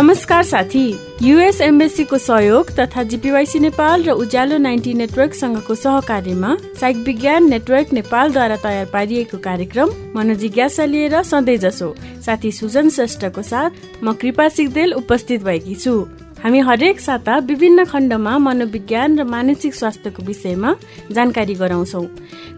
नमस्कार साथी। युएस एम्बेसीको सहयोग तथा जिपिवाइसी नेपाल र उज्यालो नाइन्टी नेटवर्कसँगको सहकार्यमा साइक विज्ञान नेटवर्क नेपालद्वारा तयार पारिएको कार्यक्रम मनोजिज्ञासा लिएर सधैँ जसो। साथी सुजन श्रेष्ठको साथ म कृपा सिग्देल उपस्थित भएकी छु। हामी हरेक साता विभिन्न खण्डमा मनोविज्ञान र मानसिक स्वास्थ्यको विषयमा जानकारी गराउँछौ।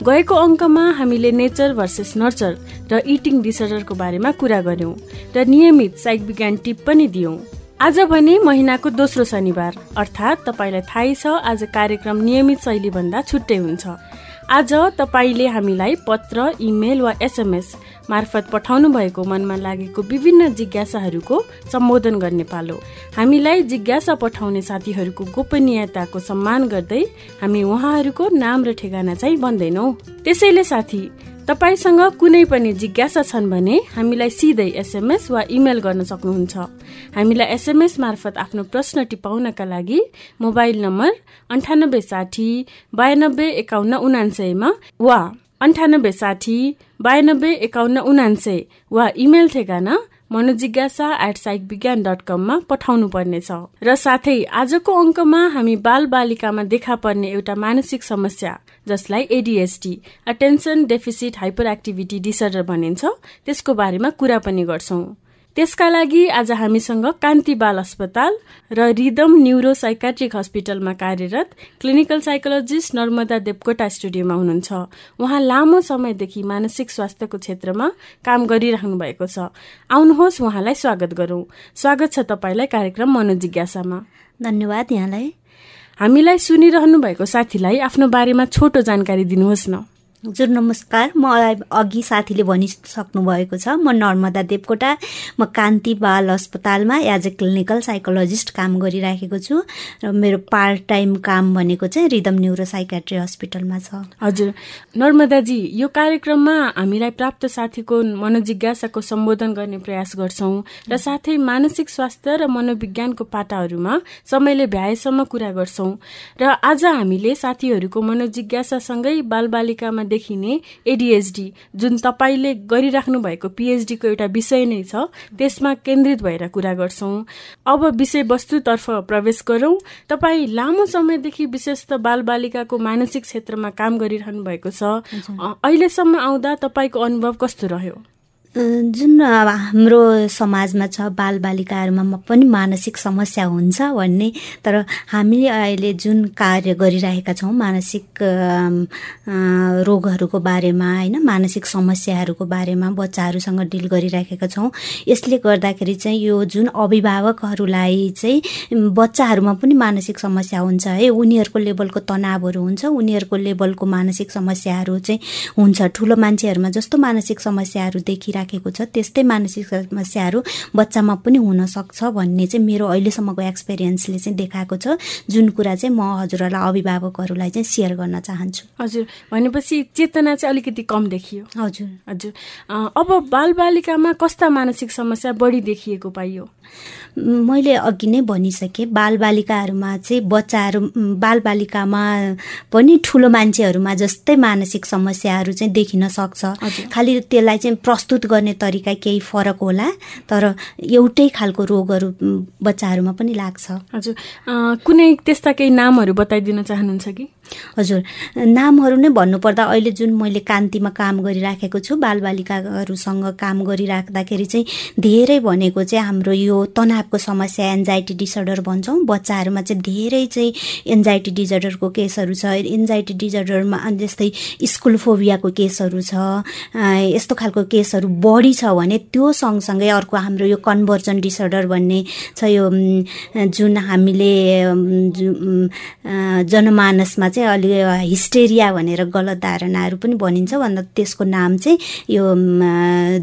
गएको अङ्कमा हामीले नेचर भर्सेस नर्चर र इटिङ डिसअर्डरको बारेमा कुरा गर्यौं र नियमित साइक विज्ञान टिप पनि दियौं। आज भने महिनाको दोस्रो शनिबार अर्थात् तपाईँलाई थाहै छ आज कार्यक्रम नियमित शैलीभन्दा छुट्टै हुन्छ। आज तपाईँले हामीलाई पत्र इमेल वा एसएमएस मार्फत पठाउनु भएको मनमा लागेको विभिन्न जिज्ञासाहरूको सम्बोधन गर्ने पालो। हामीलाई जिज्ञासा पठाउने साथीहरूको गोपनीयताको सम्मान गर्दै हामी उहाँहरूको नाम र ठेगाना चाहिँ भन्दैनौ त्यसैले साथी तपाईँसँग कुनै पनि जिज्ञासा छन् भने हामीलाई सिधै एसएमएस वा इमेल गर्न सक्नुहुन्छ। हामीलाई एसएमएस मार्फत आफ्नो प्रश्न टिपाउनका लागि मोबाइल नम्बर अन्ठानब्बे साठी बयानब्बे एकाउन्न उनान्सयमा वा अन्ठानब्बे साठी बयानब्बे एकाउन्न उनान्सय वा इमेल ठेगाना Manojigyasa at psych Vigyan dot कममा पठाउनु पर्नेछ र साथै आजको अङ्कमा हामी बाल बालिकामा देखा पर्ने एउटा मानसिक समस्या जसलाई ADHD attention deficit hyperactivity disorder भनिन्छ। त्यसको बारेमा कुरा पनि गर्छौं। त्यसका लागि आज हामीसँग कान्ति बाल अस्पताल र रिदम न्युरो साइकाट्रिक हस्पिटलमा कार्यरत क्लिनिकल साइकोलोजिस्ट नर्मदा देवकोटा स्टुडियोमा हुनुहुन्छ। उहाँ लामो समयदेखि मानसिक स्वास्थ्यको क्षेत्रमा काम गरिराख्नु भएको छ। आउनुहोस् उहाँलाई स्वागत गरौं। स्वागत छ तपाईँलाई कार्यक्रम मनोजिज्ञासामा। धन्यवाद यहाँलाई। हामीलाई सुनिरहनु भएको साथीलाई आफ्नो बारेमा छोटो जानकारी दिनुहोस् न। हजुर नमस्कार। म अघि साथीले भनिसक्नु भएको छ म नर्मदा देवकोटा। म कान्ति बाल अस्पतालमा एज ए क्लिनिकल साइकोलोजिस्ट काम गरिराखेको छु र मेरो पार्ट टाइम काम भनेको चाहिँ रिदम न्युरो साइकेट्री हस्पिटलमा छ। हजुर। नर्मदाजी यो कार्यक्रममा हामीलाई प्राप्त साथीको मनोजिज्ञासाको सम्बोधन गर्ने प्रयास गर्छौँ र साथै मानसिक स्वास्थ्य र मनोविज्ञानको पाटाहरूमा समयले भ्याएसम्म कुरा गर्छौँ। र आज हामीले साथीहरूको मनोजिज्ञासासँगै बालबालिकामा देखिने एडिएचडी जुन तपाईँले गरिराख्नु भएको पिएचडीको एउटा विषय नै छ त्यसमा केन्द्रित भएर कुरा गर्छौँ। अब विषयवस्तुतर्फ प्रवेश गरौँ। तपाईँ लामो समयदेखि विशेष त बालबालिकाको मानसिक क्षेत्रमा काम गरिरहनु भएको छ। अहिलेसम्म आउँदा तपाईँको अनुभव कस्तो रह्यो? जुन हाम्रो समाजमा छ बालबालिकाहरूमा पनि मानसिक समस्या हुन्छ भन्ने तर हामीले अहिले जुन कार्य गरिरहेका छौँ मानसिक रोगहरूको बारेमा होइन मानसिक समस्याहरूको बारेमा बच्चाहरूसँग डिल गरिराखेका छौँ यसले गर्दाखेरि चाहिँ यो जुन अभिभावकहरूलाई चाहिँ बच्चाहरूमा पनि मानसिक समस्या हुन्छ है। उनीहरूको लेभलको तनावहरू हुन्छ उनीहरूको लेभलको मानसिक समस्याहरू चाहिँ हुन्छ। ठुलो मान्छेहरूमा जस्तो मानसिक समस्याहरू देखिरहेको राखेको छ। त्यस्तै मानसिक समस्याहरू बच्चामा पनि हुनसक्छ भन्ने चाहिँ मेरो अहिलेसम्मको एक्सपिरियन्सले चाहिँ देखाएको छ। जुन कुरा चाहिँ म हजुरहरूलाई अभिभावकहरूलाई चाहिँ सेयर गर्न चाहन्छु। हजुर भनेपछि चेतना चाहिँ अलिकति कम देखियो। हजुर। हजुर। अब बालबालिकामा कस्ता मानसिक समस्या बढी देखिएको पाइयो? मैले अघि नै भनिसकेँ बालबालिकाहरूमा चाहिँ बच्चाहरू बालबालिकामा पनि ठुलो मान्छेहरूमा जस्तै मानसिक समस्याहरू चाहिँ देखिन सक्छ। खालि त्यसलाई चाहिँ प्रस्तुत गर्ने तरिका केही फरक होला तर एउटै खालको रोगहरू बच्चाहरूमा पनि लाग्छ। हजुर। कुनै त्यस्ता केही नामहरू बताइदिन चाहनुहुन्छ कि? हजुर नामहरू नै भन्नुपर्दा अहिले जुन मैले कान्तिमा काम गरिराखेको छु बालबालिकाहरूसँग काम गरिराख्दाखेरि चाहिँ धेरै भनेको चाहिँ हाम्रो यो तनावको समस्या एन्जाइटी डिसअर्डर भन्छौँ। बच्चाहरूमा चाहिँ धेरै चाहिँ एन्जाइटी डिजर्डरको केसहरू छ। एन्जाइटी डिजर्डरमा जस्तै स्कुल फोबियाको केसहरू छ यस्तो खालको केसहरू बढी छ भने त्यो सँगसँगै अर्को हाम्रो यो कन्भर्जन डिसअर्डर भन्ने छ यो जुन हामीले जनमानसमा चाहिँ अलि हिस्टेरिया भनेर गलत धारणाहरू पनि भनिन्छ भन्दा त्यसको नाम चाहिँ यो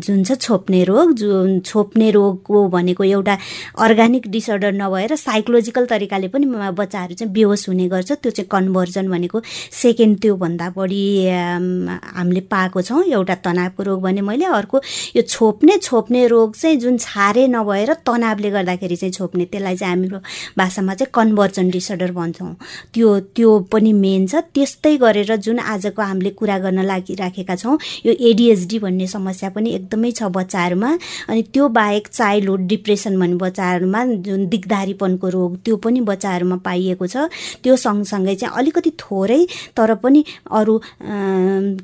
जुन छ छोप्ने रोग जुन छोप्ने रोग भनेको एउटा अर्ग्यानिक डिसअर्डर नभएर साइकोलोजिकल तरिकाले पनि बच्चाहरू चाहिँ बेहोस हुने गर्छ। त्यो चाहिँ कन्भर्जन भनेको सेकेन्ड त्योभन्दा बढी हामीले पाएको छौँ। एउटा तनावको रोग भने मैले अर्को यो छोप्ने छोप्ने रोग चाहिँ जुन छारे नभएर तनावले गर्दाखेरि चाहिँ छोप्ने त्यसलाई चाहिँ हाम्रो भाषामा चाहिँ कन्भर्जन डिसअर्डर भन्छौँ। त्यो त्यो पनि मेन छ त्यस्तै गरेर जुन आजको हामीले कुरा गर्न लागिराखेका छौँ यो एडिएचडी भन्ने समस्या पनि एकदमै छ बच्चाहरूमा। अनि त्यो बाहेक चाइल्डहुड डिप्रेसन भन्ने बच्चाहरूमा जुन दिगदारीपनको रोग त्यो पनि बच्चाहरूमा पाइएको छ। त्यो सँगसँगै चाहिँ अलिकति थोरै तर पनि अरू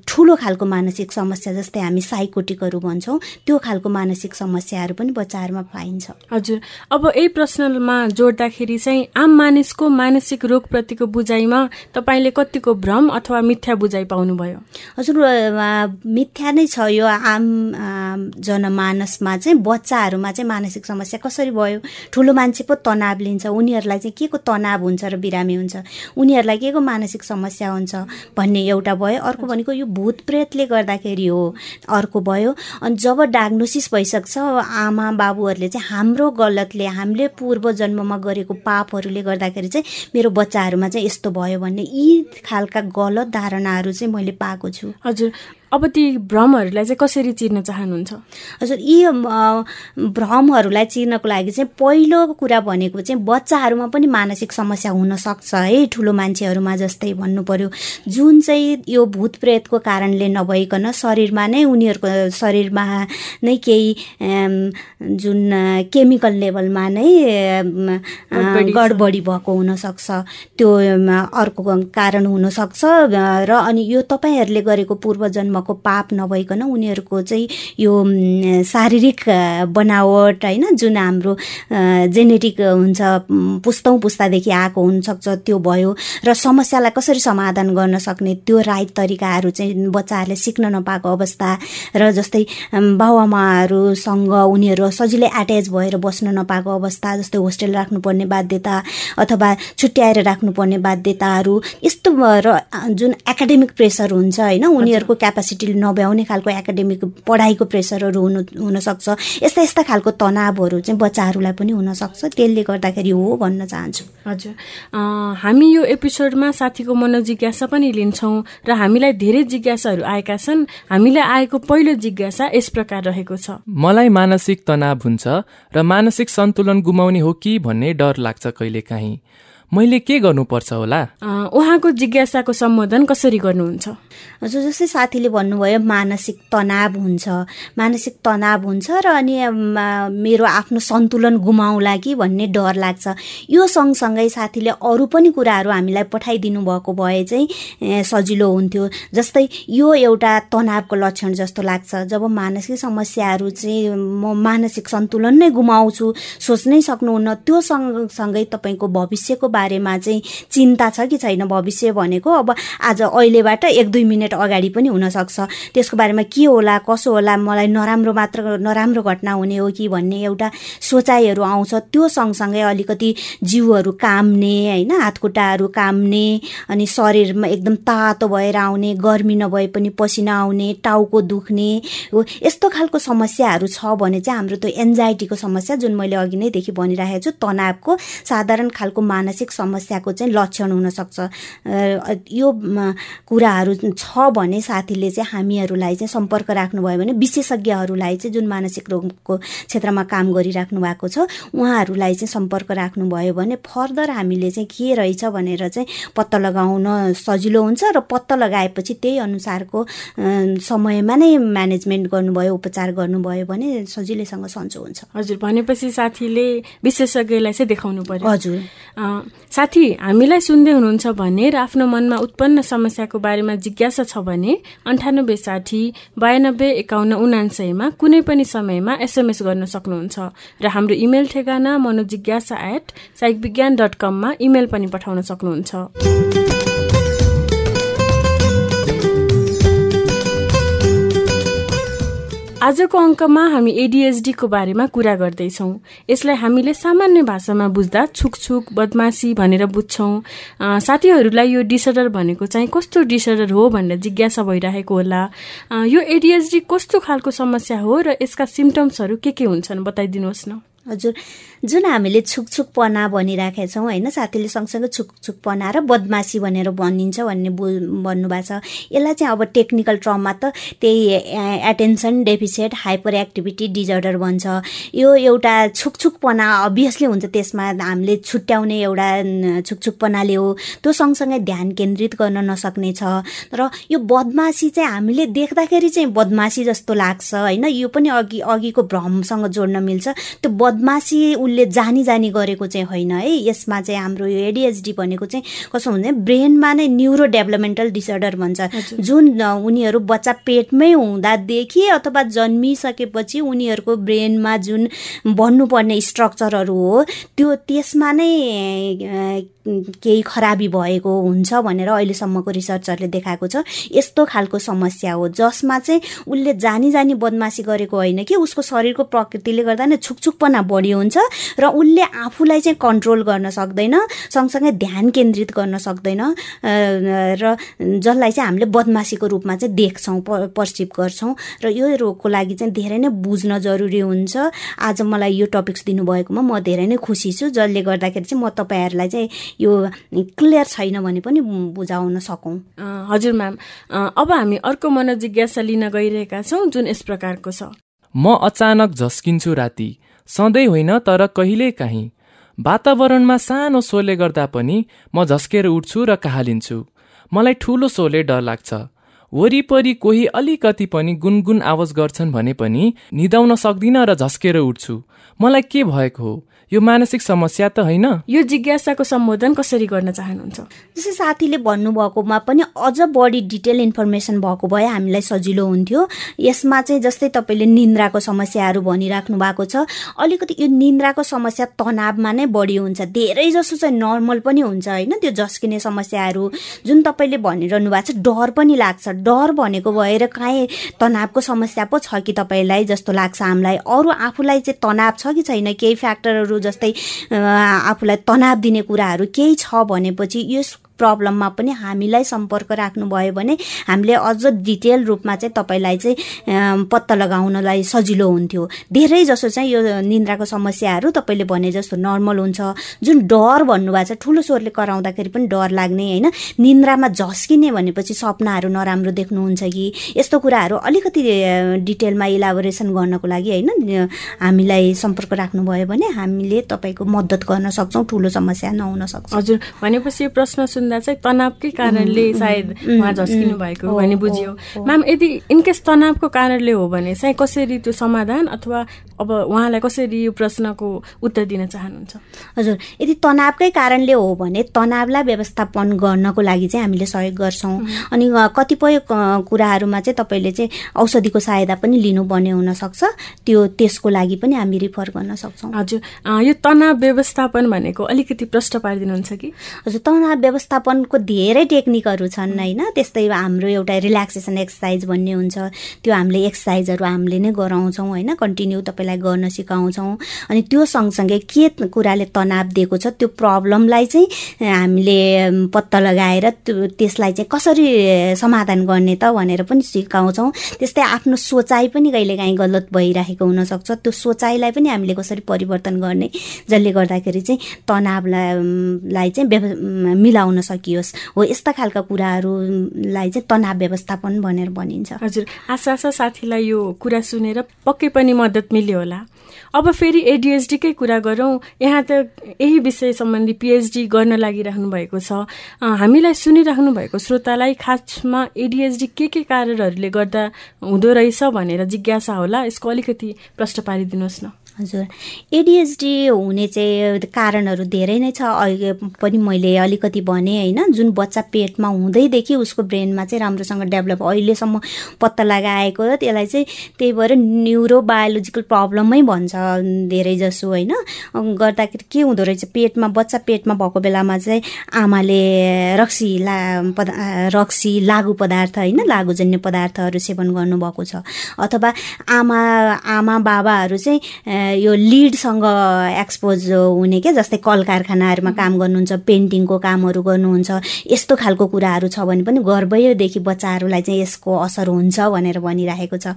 ठुलो खालको मानसिक समस्या जस्तै हामी साइकोटिकहरू भन्छौँ त्यो खालको मानसिक समस्याहरू पनि बच्चाहरूमा पाइन्छ। हजुर। अब यही प्रश्नमा जोड्दाखेरि चाहिँ आम मानिसको मानसिक रोगप्रतिको बुझाइमा तपाईँले कतिको भ्रम अथवा मिथ्या बुझाइ पाउनुभयो? हजुर मिथ्या नै छ यो आम जनमानसमा चाहिँ बच्चाहरूमा चाहिँ मानसिक समस्या कसरी भयो? ठुलो मान्छे पो तनाव लिन्छ। उनीहरूलाई चाहिँ के को तनाव हुन्छ र बिरामी हुन्छ? उनीहरूलाई के को मानसिक समस्या हुन्छ भन्ने एउटा भयो। अर्को भनेको यो भूत प्रेतले गर्दाखेरि हो। अर्को भयो अनि जब डायग्नोसिस भइसक्छ आमा बाबुहरूले चाहिँ हाम्रो गलतले हामीले पूर्व जन्ममा गरेको पापहरूले गर्दाखेरि चाहिँ मेरो बच्चाहरूमा चाहिँ यस्तो भयो भन्ने। यी खालका गलत धारणाहरू चाहिँ मैले पाएको छु। हजुर। अब ती भ्रमहरूलाई चाहिँ कसरी चिर्न चाहनुहुन्छ? हजुर यी भ्रमहरूलाई चिर्नको लागि चाहिँ पहिलो कुरा भनेको चाहिँ बच्चाहरूमा पनि मानसिक समस्या हुनसक्छ है ठुलो मान्छेहरूमा जस्तै भन्नु पर्यो। जुन चाहिँ यो भूत प्रेतको कारणले नभइकन शरीरमा नै उनीहरूको शरीरमा नै केही जुन केमिकल लेभलमा नै गडबडी भएको हुनसक्छ। त्यो अर्को कारण हुनसक्छ र अनि यो तपाईँहरूले गरेको पूर्व जन्म जन्मको पाप नभइकन उनीहरूको चाहिँ यो शारीरिक बनावट होइन जुन हाम्रो जेनेटिक हुन्छ पुस्तौँ पुस्तादेखि आएको हुनसक्छ त्यो भयो। र समस्यालाई कसरी समाधान गर्न सक्ने त्यो राइट तरिकाहरू चाहिँ बच्चाहरूले सिक्न नपाएको अवस्था र जस्तै बाबुआमाहरूसँग उनीहरू सजिलै एट्याच भएर बस्न नपाएको अवस्था जस्तै होस्टेल राख्नुपर्ने बाध्यता अथवा छुट्याएर राख्नुपर्ने बाध्यताहरू यस्तो र जुन एकाडेमिक प्रेसर हुन्छ होइन उनीहरूको क्यापासिटी क्यापेसिटी नभ्याउने खालको एकाडेमिक पढाइको प्रेसरहरू हुनु हुनसक्छ। यस्ता यस्ता खालको तनावहरू चाहिँ बच्चाहरूलाई पनि हुनसक्छ। त्यसले गर्दाखेरि हो भन्न चाहन्छु। हजुर। हामी यो एपिसोडमा साथीको मनोजिज्ञासा पनि लिन्छौँ र हामीलाई धेरै जिज्ञासाहरू आएका छन्। हामीलाई आएको पहिलो जिज्ञासा यस प्रकार रहेको छ। मलाई मानसिक तनाव हुन्छ र मानसिक सन्तुलन गुमाउने हो कि भन्ने डर लाग्छ कहिलेकाहीँ। मैले के गर्नुपर्छ होला? उहाँको जिज्ञासाको सम्बोधन कसरी गर्नुहुन्छ? हजुर जस्तै साथीले भन्नुभयो मानसिक तनाव हुन्छ। मानसिक तनाव हुन्छ र अनि मेरो आफ्नो सन्तुलन गुमाउला कि भन्ने डर लाग्छ। यो सँगसँगै साथीले अरू पनि कुराहरू हामीलाई पठाइदिनु भएको भए चाहिँ सजिलो हुन्थ्यो। जस्तै यो एउटा तनावको लक्षण जस्तो लाग्छ। जब मानसिक समस्याहरू चाहिँ म मानसिक सन्तुलन नै गुमाउँछु सोच्नै सक्नुहुन्न त्यो सँगसँगै तपाईँको भविष्यको बारेमा चाहिँ चिन्ता छ कि छैन? भविष्य भनेको अब आज अहिलेबाट एक दुई मिनट अगाडि पनि हुनसक्छ। त्यसको बारेमा के होला कसो होला मलाई नराम्रो मात्र नराम्रो घटना हुने हो कि भन्ने एउटा सोचाइहरू आउँछ। त्यो सँगसँगै अलिकति जिउहरू काम्ने होइन हातखुट्टाहरू काम्ने अनि शरीरमा एकदम तातो भएर आउने गर्मी नभए पनि पसिना आउने टाउको दुख्ने हो यस्तो खालको समस्याहरू छ भने चाहिँ हाम्रो त्यो एन्जाइटीको समस्या जुन मैले अघि नैदेखि भनिरहेको छु तनावको साधारण खालको मानसिक समस्याको चाहिँ लक्षण हुनसक्छ। यो कुराहरू छ भने साथीले चाहिँ हामीहरूलाई चाहिँ सम्पर्क राख्नुभयो भने विशेषज्ञहरूलाई चाहिँ जुन मानसिक रोगको क्षेत्रमा काम गरिराख्नु भएको छ उहाँहरूलाई चाहिँ सम्पर्क राख्नुभयो भने फर्दर हामीले चाहिँ के रहेछ भनेर चाहिँ पत्ता लगाउन सजिलो हुन्छ र पत्ता लगाएपछि त्यही अनुसारको समयमा नै म्यानेजमेन्ट गर्नुभयो उपचार गर्नुभयो भने सजिलैसँग सन्चो हुन्छ। हजुर भनेपछि साथीले विशेषज्ञलाई चाहिँ देखाउनु पर्यो। हजुर। साथी हामीलाई सुन्दै हुनुहुन्छ भने र आफ्नो मनमा उत्पन्न समस्याको बारेमा जिज्ञासा छ भने अन्ठानब्बे साठी बयानब्बे एकाउन्न उनान्सयमा कुनै पनि समयमा एसएमएस गर्न सक्नुहुन्छ र हाम्रो इमेल ठेगाना Manojigyasa at Psych Vigyan dot कममा इमेल पनि पठाउन सक्नुहुन्छ। आजको अङ्कमा हामी एडिएचडीको बारेमा कुरा गर्दैछौँ। यसलाई हामीले सामान्य भाषामा बुझ्दा छुकछुक बदमासी भनेर बुझ्छौँ। साथीहरूलाई यो डिसअर्डर भनेको चाहिँ कस्तो डिसअर्डर हो भनेर जिज्ञासा भइरहेको होला। यो एडिएचडी कस्तो खालको समस्या हो र यसका सिम्टम्सहरू के के हुन्छन् बताइदिनुहोस् न। हजुर। जुन हामीले छुकछुकपना भनिराखेका छौँ होइन? साथीले सँगसँगै छुकछुकपना र बदमासी भनेर भनिन्छ भन्ने बु भन्नुभएको छ। यसलाई चाहिँ अब टेक्निकल ट्रममा त त्यही attention deficit hyperactivity disorder भन्छ। यो एउटा छुकछुकपना अभियसली हुन्छ त्यसमा हामीले छुट्याउने एउटा छुकछुकपनाले हो। त्यो सँगसँगै ध्यान केन्द्रित गर्न नसक्ने छ र यो बदमासी चाहिँ हामीले देख्दाखेरि चाहिँ बदमासी जस्तो लाग्छ होइन? यो पनि अघि अघिको भ्रमसँग जोड्न मिल्छ। त्यो बदमासी उसले जानी जानी गरेको चाहिँ होइन है। यसमा चाहिँ हाम्रो यो एडिएचडी भनेको चाहिँ कसो हुन्छ ब्रेनमा नै न्युरो डेभलपमेन्टल डिसअर्डर भन्छ जुन उनीहरू बच्चा पेटमै हुँदादेखि अथवा जन्मिसकेपछि उनीहरूको ब्रेनमा जुन बन्नुपर्ने स्ट्रक्चरहरू हो त्यो त्यसमा नै केही खराबी भएको हुन्छ भनेर अहिलेसम्मको रिसर्चरले देखाएको छ। यस्तो खालको समस्या हो जसमा चाहिँ उसले जानी जानी बदमासी गरेको होइन कि उसको शरीरको प्रकृतिले गर्दा नै छुकछुकपना बढी हुन्छ र उसले आफूलाई चाहिँ कन्ट्रोल गर्न सक्दैन सँगसँगै ध्यान केन्द्रित गर्न सक्दैन र जसलाई चाहिँ हामीले बदमासीको रूपमा चाहिँ देख्छौँ पर्सिभ गर्छौँ र यो रोगको लागि चाहिँ धेरै नै बुझ्न जरुरी हुन्छ। आज मलाई यो टपिक्स दिनुभएकोमा म धेरै नै खुसी छु जसले गर्दाखेरि चाहिँ म तपाईँहरूलाई चाहिँ यो क्लियर छैन भने पनि बुझाउन सकौँ। हजुर म्याम। अब हामी अर्को मनोजिज्ञासा लिन गइरहेका छौँ जुन यस प्रकारको छ। म अचानक झस्किन्छु राति। सधैँ होइन तर कहिले काहीँ। वातावरणमा सानो सोले गर्दा पनि म झस्केर उठ्छु र कहालिन्छु मलाई ठुलो सोले डर लाग्छ। वरिपरि कोही अलिकति पनि गुनगुन आवाज गर्छन् भने पनि निदाउन सक्दिनँ र झस्केर उठ्छु। मलाई के भएको? हो यो मानसिक समस्या त होइन। यो जिज्ञासाको सम्बोधन कसरी गर्न चाहनुहुन्छ? जस्तै साथीले भन्नुभएकोमा पनि अझ बढी डिटेल इन्फर्मेसन भएको भए हामीलाई सजिलो हुन्थ्यो। यसमा चाहिँ जस्तै तपाईँले निन्द्राको समस्याहरू भनिराख्नु भएको छ। अलिकति यो निन्द्राको समस्या तनावमा नै बढी हुन्छ। धेरै जसो चाहिँ नर्मल पनि हुन्छ होइन त्यो झस्किने समस्याहरू। जुन तपाईँले भनिरहनु भएको छ डर पनि लाग्छ। डर भनेको भएर काहीँ तनावको समस्या पो छ कि तपाईँलाई जस्तो लाग्छ हामीलाई। अरू आफूलाई चाहिँ तनाव छ कि छैन? केही फ्याक्टरहरू जस्तै आफूलाई तनाव दिने कुराहरू केही छ भनेपछि यस प्रब्लममा पनि हामीलाई सम्पर्क राख्नुभयो भने हामीले अझ डिटेल रूपमा चाहिँ तपाईँलाई चाहिँ पत्ता लगाउनलाई सजिलो हुन्थ्यो। धेरै जसो चाहिँ यो निन्द्राको समस्याहरू तपाईँले भने जस्तो नर्मल हुन्छ। जुन डर भन्नुभएको छ ठुलो स्वरले कराउँदाखेरि पनि डर लाग्ने होइन। निन्द्रामा झस्किने भनेपछि सपनाहरू नराम्रो देख्नुहुन्छ कि? यस्तो कुराहरू अलिकति डिटेलमा इलाबोरेसन गर्नको लागि होइन हामीलाई सम्पर्क राख्नुभयो भने हामीले तपाईँको मद्दत गर्न सक्छौँ ठुलो समस्या नहुन सक्छ। हजुर भनेपछि प्रश्न सुन्दा चाहिँ तनावकै कारणले सायद उहाँ झस्किनु भएको भन्ने बुझियो। म्याम यदि इनकेस तनावको कारणले हो भने चाहिँ कसरी त्यो समाधान अथवा अब उहाँलाई कसरी यो प्रश्नको उत्तर दिन चाहनुहुन्छ? हजुर यदि तनावकै कारणले हो भने तनावलाई व्यवस्थापन गर्नको लागि चाहिँ हामीले सहयोग गर्छौँ। अनि कतिपय कुराहरूमा चाहिँ तपाईँले चाहिँ औषधिको सहायता पनि लिनुपर्ने हुनसक्छ। त्यो त्यसको लागि पनि हामी रिफर गर्न सक्छौँ। हजुर यो तनाव व्यवस्थापन भनेको अलिकति प्रश्न पारिदिनुहुन्छ कि? हजुर तनाव व्यवस्था व्यवस्थापनको धेरै टेक्निकहरू छन् होइन? त्यस्तै हाम्रो एउटा रिल्याक्सेसन एक्सर्साइज भन्ने हुन्छ। त्यो हामीले एक्सर्साइजहरू हामीले नै गराउँछौँ होइन? कन्टिन्यू तपाईँलाई गर्न सिकाउँछौँ। अनि त्यो सँगसँगै के कुराले तनाव दिएको छ त्यो प्रब्लमलाई चाहिँ हामीले पत्ता लगाएर त्यो त्यसलाई चाहिँ कसरी समाधान गर्ने त भनेर पनि सिकाउँछौँ। त्यस्तै आफ्नो सोचाइ पनि कहिलेकाहीँ गलत भइरहेको हुनसक्छ। त्यो सोचाइलाई पनि हामीले कसरी परिवर्तन गर्ने जसले गर्दाखेरि चाहिँ तनावलाई चाहिँ मिलाउन सकियोस् हो यस्ता खालका कुराहरूलाई चाहिँ तनाव व्यवस्थापन भनेर भनिन्छ। हजुर आशा छ साथीलाई यो कुरा सुनेर पक्कै पनि मद्दत मिल्यो होला। अब फेरि एडिएचडीकै कुरा गरौँ। यहाँ त यही विषय सम्बन्धी पिएचडी गर्न लागिराख्नु भएको छ। हामीलाई सुनिराख्नु भएको श्रोतालाई खासमा एडिएचडी के के कारणहरूले गर्दा हुँदो रहेछ भनेर जिज्ञासा होला यसको अलिकति प्रश्न पारिदिनुहोस् न। हजुर। एडिएचडी हुने चाहिँ कारणहरू धेरै नै छ। अहिले पनि मैले अलिकति भने होइन? जुन बच्चा पेटमा हुँदैदेखि उसको ब्रेनमा चाहिँ राम्रोसँग डेभलप अहिलेसम्म पत्ता लगाएको त्यसलाई चाहिँ त्यही भएर न्युरो बायोलोजिकल प्रब्लमै भन्छ धेरै जसो होइन? गर्दाखेरि के हुँदो रहेछ? पेटमा बच्चा पेटमा भएको बेलामा चाहिँ आमाले रक्सी ला पदा रक्सी लागु पदार्थ होइन? लागुजन्य पदार्थहरू सेवन गर्नुभएको छ। अथवा आमा आमा बाबाहरू चाहिँ यो लिडसँग एक्सपोज हुने क्या जस्तै कल कारखानाहरूमा काम गर्नुहुन्छ पेन्टिङको कामहरू गर्नुहुन्छ यस्तो खालको कुराहरू छ भने पनि गर्भैदेखि बच्चाहरूलाई चाहिँ यसको असर हुन्छ भनेर भनिराखेको छ।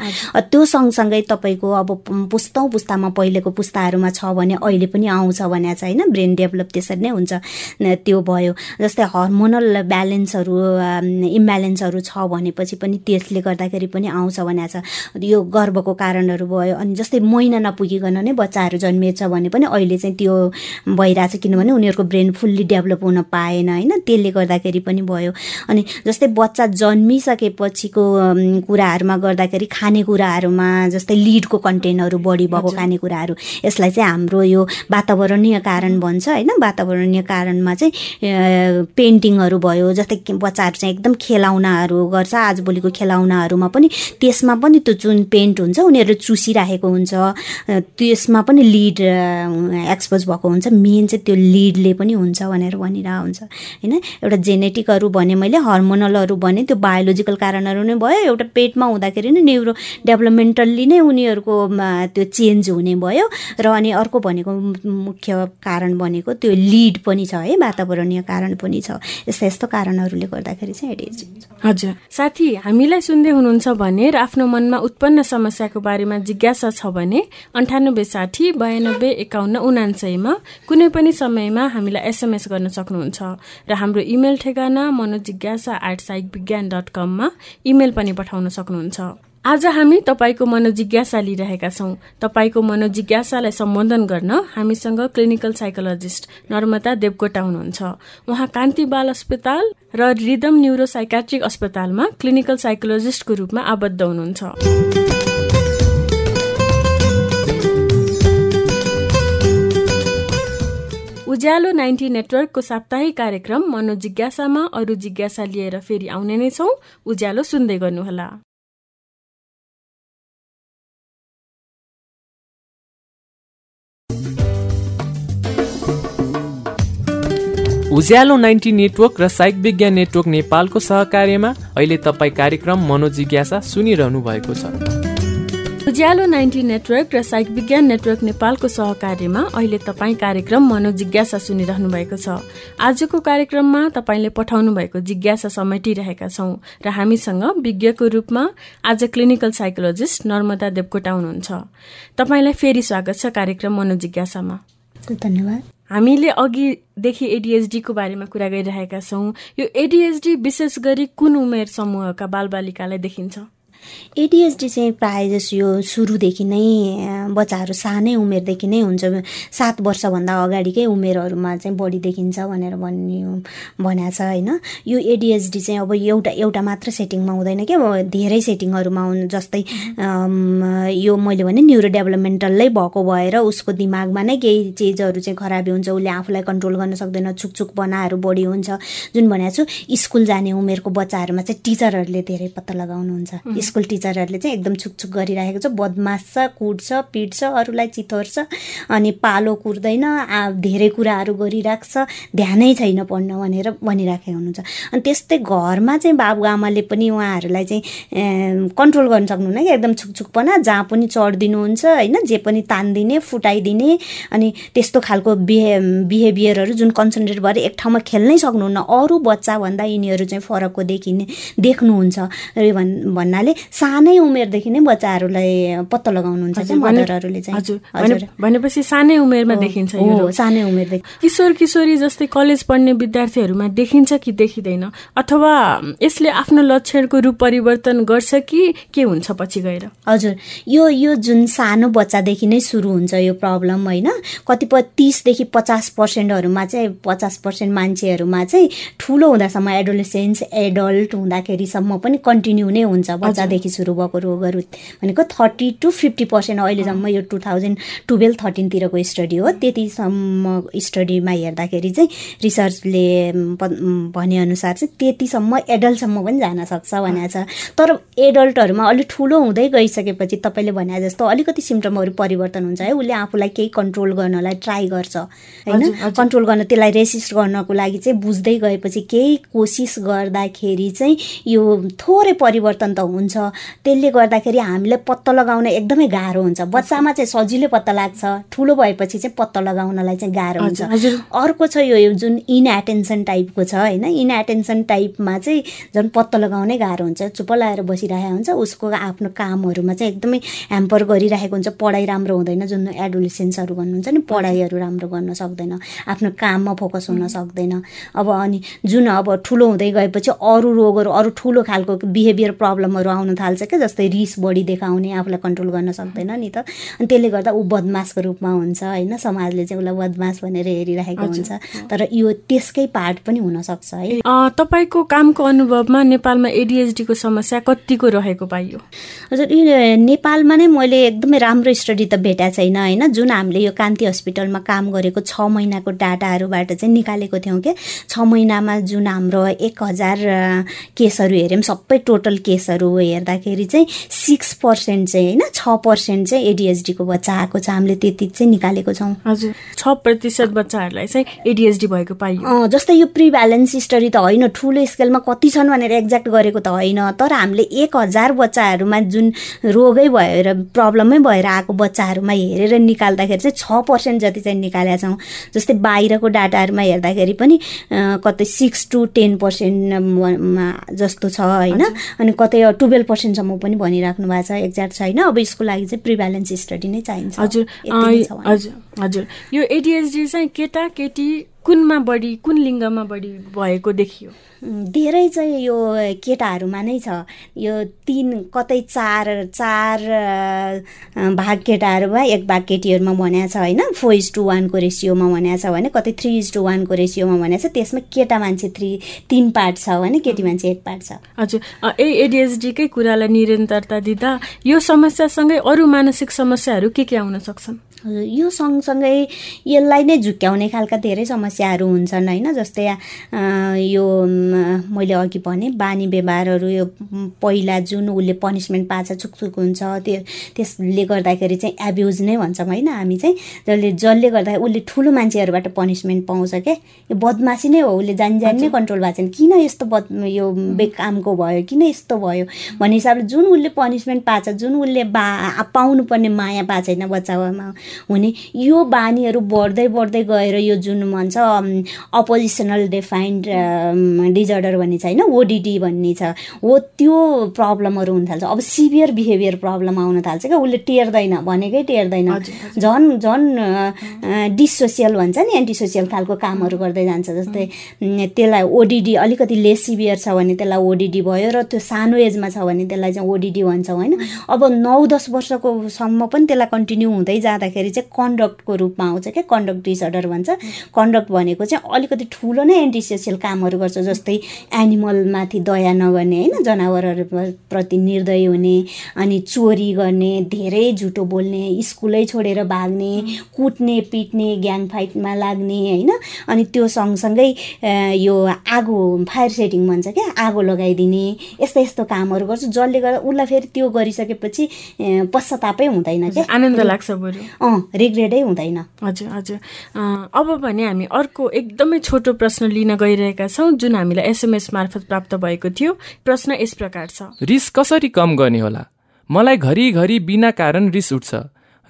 त्यो सँगसँगै तपाईँको अब पुस्तौँ पुस्तामा पहिलेको पुस्ताहरूमा छ भने अहिले पनि आउँछ भने चाहिँ होइन ब्रेन डेभलप त्यसरी नै हुन्छ। त्यो भयो। जस्तै हर्मोनल ब्यालेन्सहरू इम्ब्यालेन्सहरू छ भनेपछि पनि त्यसले गर्दाखेरि पनि आउँछ भने छ यो गर्भको कारणहरू भयो। अनि जस्तै महिना नपुगिकन नै बच्चाहरू जन्मिएछ भने पनि अहिले चाहिँ त्यो भइरहेछ किनभने उनीहरूको ब्रेन फुल्ली डेभलप हुन पाएन होइन? त्यसले गर्दाखेरि पनि भयो। अनि जस्तै बच्चा जन्मिसकेपछिको कुराहरूमा गर्दाखेरि खानेकुराहरूमा जस्तै लिडको कन्टेन्टहरू बढी भएको खानेकुराहरू यसलाई चाहिँ हाम्रो यो वातावरणीय कारण भन्छ होइन? वातावरणीय कारणमा चाहिँ पेन्टिङहरू भयो जस्तै बच्चाहरू चाहिँ एकदम खेलाउनाहरू गर्छ। आजभोलिको खेलाउनाहरूमा पनि त्यसमा पनि त्यो जुन पेन्ट हुन्छ उनीहरू चुसिराखेको हुन्छ। त्यसमा पनि लिड एक्सपोज भएको हुन्छ। मेन चाहिँ त्यो लिडले पनि हुन्छ भनेर भनिरहेको हुन्छ। होइन? एउटा जेनेटिकहरू भने मैले हर्मोनलहरू भने त्यो बायोलोजिकल कारणहरू नै भयो। एउटा पेटमा हुँदाखेरि नै न्युरो डेभलपमेन्टल्ली नै उनीहरूको त्यो चेन्ज हुने भयो। र अनि अर्को भनेको मुख्य कारण भनेको त्यो लिड पनि छ है? वातावरणीय कारण पनि छ। यस्ता यस्तो कारणहरूले गर्दाखेरि चाहिँ एडिएचडी हजुर। साथी हामीलाई सुन्दै हुनुहुन्छ भने र आफ्नो मनमा उत्पन्न समस्याको बारेमा जिज्ञासा छ भने अन्ठानब्बे साठी बयानब्बे एकाउन्न उनान्सयमा कुनै पनि समयमा हामीलाई एसएमएस गर्न सक्नुहुन्छ र हाम्रो इमेल ठेगाना Manojigyasa at Psych Vigyan dot कममा इमेल पनि पठाउन सक्नुहुन्छ। आज हामी तपाईँको मनोजिज्ञासा लिइरहेका छौँ। तपाईँको मनोजिज्ञासालाई सम्बोधन गर्न हामीसँग क्लिनिकल साइकोलोजिस्ट नर्मदा देवकोटा हुनुहुन्छ। उहाँ कान्ति बाल अस्पताल र रिदम न्युरो साइकाट्रिक अस्पतालमा क्लिनिकल साइकोलोजिस्टको रूपमा आबद्ध हुनुहुन्छ। उज्यालो नाइन्टी नेटवर्कको साप्ताहिक कार्यक्रम मनोजिज्ञासामा अरू जिज्ञासा लिएर फेरि आउने नै छौँ। उज्यालो सुन्दै गर्नुहोला। उज्यालो नाइन्टी नेटवर्क र साइक विज्ञान नेटवर्क नेपालको सहकार्यमा अहिले तपाईँ कार्यक्रम मनोजिज्ञासा सुनिरहनु भएको छ। उज्यालो नाइन्टी नेटवर्क र साइक विज्ञान नेटवर्क नेपालको सहकार्यमा अहिले तपाईँ कार्यक्रम मनोजिज्ञासा सुनिरहनु भएको छ। आजको कार्यक्रममा तपाईँले पठाउनु भएको जिज्ञासा समेटिरहेका छौँ र हामीसँग विज्ञको रूपमा आज क्लिनिकल साइकोलोजिस्ट नर्मदा देवकोटा हुनुहुन्छ। तपाईँलाई फेरि स्वागत छ कार्यक्रम मनोजिज्ञासामा। धन्यवाद। हामीले अघिदेखि एडिएचडीको बारेमा कुरा गरिरहेका छौँ। यो एडिएचडी विशेष गरी कुन उमेर समूहका बालबालिकालाई देखिन्छ? एडिएचडी चाहिँ प्रायः जसो यो सुरुदेखि नै बच्चाहरू सानै उमेरदेखि नै हुन्छ। सात वर्षभन्दा अगाडिकै उमेरहरूमा चाहिँ बढी देखिन्छ भनेर भन्यो भनेको छ होइन। यो एडिएचडी चाहिँ अब एउटा एउटा मात्र सेटिङमा हुँदैन क्या। धेरै सेटिङहरूमा हुनु जस्तै यो मैले भने न्युरो डेभलपमेन्टल्लै भएको भएर उसको दिमागमा नै केही चिजहरू चाहिँ खराबी हुन्छ। उसले आफूलाई कन्ट्रोल गर्न सक्दैन। छुकछुक बनाहरू बढी हुन्छ। जुन भनेको छु स्कुल जाने उमेरको बच्चाहरूमा चाहिँ टिचरहरूले धेरै पत्ता लगाउनुहुन्छ। स्कुल टिचरहरूले चाहिँ एकदम छुकछुक गरिराखेको छ। बदमास छ कुट्छ पिट्छ अरूलाई चितोर्छ अनि पालो कुर्दैन धेरै कुराहरू गरिराख्छ। ध्यानै छैन पढ्न भनेर भनिराखेको हुनुहुन्छ। अनि त्यस्तै घरमा चाहिँ बाबुआमाले पनि उहाँहरूलाई चाहिँ कन्ट्रोल गर्न सक्नुहुन्न कि एकदम छुकछुकपना जहाँ पनि चढिदिनुहुन्छ होइन जे पनि तानिदिने फुटाइदिने अनि त्यस्तो खालको बिहे बिहेभियरहरू जुन कन्सन्ट्रेट भएर एक ठाउँमा खेल्नै सक्नुहुन्न। अरू बच्चाभन्दा यिनीहरू चाहिँ फरकको देखिने देख्नुहुन्छ। भन् भन्नाले सानै उमेरदेखि नै बच्चाहरूलाई पत्तो लगाउनुहुन्छ चाहिँ मदरहरूले चाहिँ। हजुर भनेपछि सानै उमेरमा देखिन्छ सानै उमेरदेखि। किशोर किशोरी जस्तै कलेज पढ्ने विद्यार्थीहरूमा देखिन्छ कि देखिँदैन? अथवा यसले आफ्नो लक्षणको रूप परिवर्तन गर्छ कि के हुन्छ पछि गएर? हजुर यो यो जुन सानो बच्चादेखि नै सुरु हुन्छ यो प्रब्लम होइन? कतिपय तिसदेखि पचास पर्सेन्टहरूमा चाहिँ पचास पर्सेन्ट मान्छेहरूमा चाहिँ ठुलो हुँदासम्म एडोलेसेन्स एडल्ट हुँदाखेरिसम्म पनि कन्टिन्यू नै हुन्छ बच्चादेखि सुरु भएको रोगहरू भनेको थर्टी टु फिफ्टी पर्सेन्ट अहिलेसम्म यो टु थाउजन्ड टुवेल्भ थर्टिनतिरको स्टडी हो। त्यतिसम्म स्टडीमा हेर्दाखेरि चाहिँ रिसर्चले भनेअनुसार चाहिँ त्यतिसम्म एडल्टसम्म पनि जान सक्छ भनेको छ। तर एडल्टहरूमा अलिक ठुलो हुँदै गइसकेपछि तपाईँले भने जस्तो अलिकति सिम्टमहरू परिवर्तन हुन्छ है। उसले आफूलाई केही कन्ट्रोल गर्नलाई ट्राई गर्छ होइन? कन्ट्रोल गर्न त्यसलाई रेसिस्ट गर्नको लागि चाहिँ बुझ्दै गएपछि केही कोसिस गर्दाखेरि चाहिँ यो थोरै परिवर्तन त हुन्छ त्यसले गर्दाखेरि हामीलाई पत्ता लगाउन एकदमै गाह्रो हुन्छ। बच्चामा चाहिँ सजिलै पत्ता लाग्छ। ठुलो भएपछि चाहिँ पत्ता लगाउनलाई चाहिँ गाह्रो हुन्छ। अर्को छ यो जुन इनएटेन्सन टाइपको छ होइन? इनएटेन्सन टाइपमा चाहिँ झन् पत्ता लगाउनै गाह्रो हुन्छ। चुप लगाएर बसिरहेको हुन्छ। उसको आफ्नो कामहरूमा चाहिँ एकदमै ह्याम्पर गरिरहेको हुन्छ। पढाइ राम्रो हुँदैन जुन एडोलिसेन्सहरू भन्नुहुन्छ नि पढाइहरू राम्रो गर्न सक्दैन। आफ्नो काममा फोकस हुन सक्दैन। अब अनि जुन अब ठुलो हुँदै गएपछि अरू रोगहरू अरू ठुलो खालको बिहेभियर प्रब्लमहरू आउन थाल्छ क्या जस्तै रिस बढी देखाउने आफूलाई कन्ट्रोल गर्न सक्दैन नि त। अनि त्यसले गर्दा ऊ बदमासको रूपमा हुन्छ होइन? समाजले चाहिँ उसलाई बदमास भनेर हेरिरहेको हुन्छ। तर यो त्यसकै पार्ट पनि हुनसक्छ है? तपाईँको कामको अनुभवमा नेपालमा एडिएचडीको समस्या कतिको रहेको पाइयो? हजुर नेपालमा नै मैले एकदमै राम्रो स्टडी त भेटाएको छैन होइन? जुन हामीले यो कान्ति हस्पिटलमा काम गरेको छ महिनाको डाटाहरूबाट चाहिँ निकालेको थियौँ क्या। छ महिनामा जुन हाम्रो एक हजार केसहरू हेऱ्यौँ सबै टोटल केसहरू हेर्दाखेरि चाहिँ सिक्स पर्सेन्ट चाहिँ होइन छ पर्सेन्ट चाहिँ एडिएचडीको बच्चा आएको छ। हामीले त्यति चाहिँ निकालेको छौँ। हजुर छ प्रतिशत बच्चाहरूलाई चाहिँ एडिएचडी भएको पाइयो। जस्तै यो प्रिभ्यालेन्स स्टडी त होइन ठुलो स्केलमा कति छन् भनेर एक्ज्याक्ट गरेको त होइन। तर हामीले एक हजार बच्चाहरूमा जुन रोगै भएर प्रब्लमै भएर आएको बच्चाहरूमा हेरेर निकाल्दाखेरि चाहिँ छ पर्सेन्ट जति चाहिँ निकालेका छौँ। जस्तै बाहिरको डाटाहरूमा हेर्दाखेरि पनि कतै सिक्स टु टेन पर्सेन्ट जस्तो छ होइन। अनि कतै टुवेल्भ पर्सेन्टसम्म पनि भनिराख्नु भएको छ एक्ज्याक्ट छैन। अब यसको लागि चाहिँ प्रिभ्यालेन्स स्टडी नै चाहिन्छ। हजुर हजुर हजुर। यो एडिएचडी चाहिँ केटा केटी कुनमा बढी कुन लिङ्गमा बढी भएको देखियो? धेरै चाहिँ यो केटाहरूमा नै छ। यो तिन कतै चार चार भाग केटाहरूमा एक भाग केटीहरूमा भनेको छ होइन? फोर इज टू वानको रेसियोमा भनेको छ भने कतै थ्री इज टू वानको रेसियोमा भनेको छ। त्यसमा केटा मान्छे थ्री तिन पार्ट छ भने केटी मान्छे एक पार्ट छ। हजुर। ए एडिएचडीकै कुरालाई निरन्तरता दिँदा यो समस्यासँगै अरू मानसिक समस्याहरू के के आउन सक्छन्? यो सँगसँगै यसलाई नै झुक्क्याउने खालका धेरै समस्याहरू हुन्छन् होइन? जस्तै यो मैले अघि भने बानी व्यवहारहरू यो पहिला जुन उसले पनिसमेन्ट पाछ छुकछुक हुन्छ त्यो त्यसले गर्दाखेरि चाहिँ एब्युज नै भन्छौँ होइन? हामी चाहिँ जसले जसले गर्दाखेरि उसले ठुलो मान्छेहरूबाट पनिसमेन्ट पाउँछ क्या? यो बदमासी नै हो उसले जान जान नै कन्ट्रोल भएको छैन। किन यस्तो बद यो बेकामको भयो? किन यस्तो भयो? भन्ने हिसाबले जुन उसले पनिसमेन्ट पाछ जुन उसले बा पाउनुपर्ने माया पाएको छैन बच्चामा हुने। यो बानीहरू बढ्दै बढ्दै गएर यो जुन भन्छ अपोजिसनल डिफाइन्ड डिजर्डर भन्ने छ होइन ओडिडी भन्ने छ हो त्यो प्रब्लमहरू हुन थाल्छ अब सिभियर बिहेभियर प्रब्लम आउन थाल्छ क्या उसले टेर्दैन भनेकै टेर्दैन। झन् झन् डिसोसियल भन्छ नि एन्टिसोसियल खालको कामहरू गर्दै जान्छ जस्तै त्यसलाई ओडिडी अलिकति लेस सिभियर छ भने त्यसलाई ओडिडी भयो र त्यो सानो एजमा छ भने त्यसलाई चाहिँ ओडिडी भन्छौँ होइन। अब नौ दस वर्षको सम्म पनि त्यसलाई कन्टिन्यू हुँदै जाँदाखेरि गर्दाखेरि चाहिँ कन्डक्टको रूपमा आउँछ क्या कन्डक्ट डिसअर्डर भन्छ। कन्डक्ट भनेको चाहिँ अलिकति ठुलो नै एन्टिसोसियल कामहरू गर्छ जस्तै एनिमलमाथि दया नगर्ने होइन? जनावरहरूप्रति निर्दय हुने अनि चोरी गर्ने धेरै झुटो बोल्ने स्कुलै छोडेर भाग्ने कुट्ने पिट्ने ग्याङ फाइटमा लाग्ने होइन? अनि त्यो सँगसँगै यो आगो फायर सेटिङ भन्छ क्या आगो लगाइदिने यस्तो यस्तो कामहरू गर्छ जसले गर्दा उसलाई फेरि त्यो गरिसकेपछि पश्चातापै हुँदैन क्या। आनन्द लाग्छ बरु रिग्रेटै हुँदैन। हजुर हजुर। अब भने हामी अर्को एकदमै छोटो प्रश्न लिन गइरहेका छौँ जुन हामीलाई एसएमएस मार्फत प्राप्त भएको थियो। प्रश्न यस प्रकार छ। रिस कसरी कम गर्ने होला? मलाई घरिघरि बिना कारण रिस उठ्छ।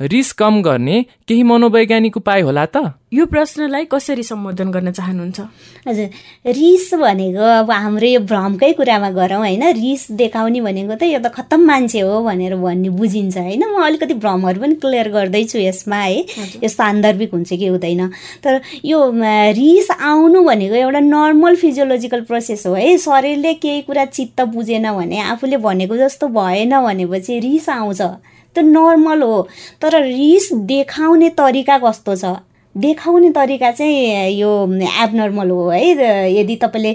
रिस कम गर्ने केही मनोवैज्ञानिक उपाय होला त? यो प्रश्नलाई कसरी सम्बोधन गर्न चाहनुहुन्छ? हजुर रिस भनेको अब हाम्रो यो भ्रमकै कुरामा गरौँ होइन? रिस देखाउने भनेको त यो त खत्तम मान्छे हो भनेर भन्ने बुझिन्छ होइन? म अलिकति भ्रमहरू पनि क्लियर गर्दैछु यसमा है? यो सान्दर्भिक हुन्छ कि हुँदैन? तर यो रिस आउनु भनेको एउटा नर्मल फिजियोलोजिकल प्रोसेस हो है? शरीरले केही कुरा चित्त बुझेन भने आफूले भनेको जस्तो भएन भनेपछि रिस आउँछ। त्यो नर्मल हो तर रिस देखाउने तरिका कस्तो छ? देखाउने तरिका चाहिँ यो एबनर्मल हो है। यदि तपाईँले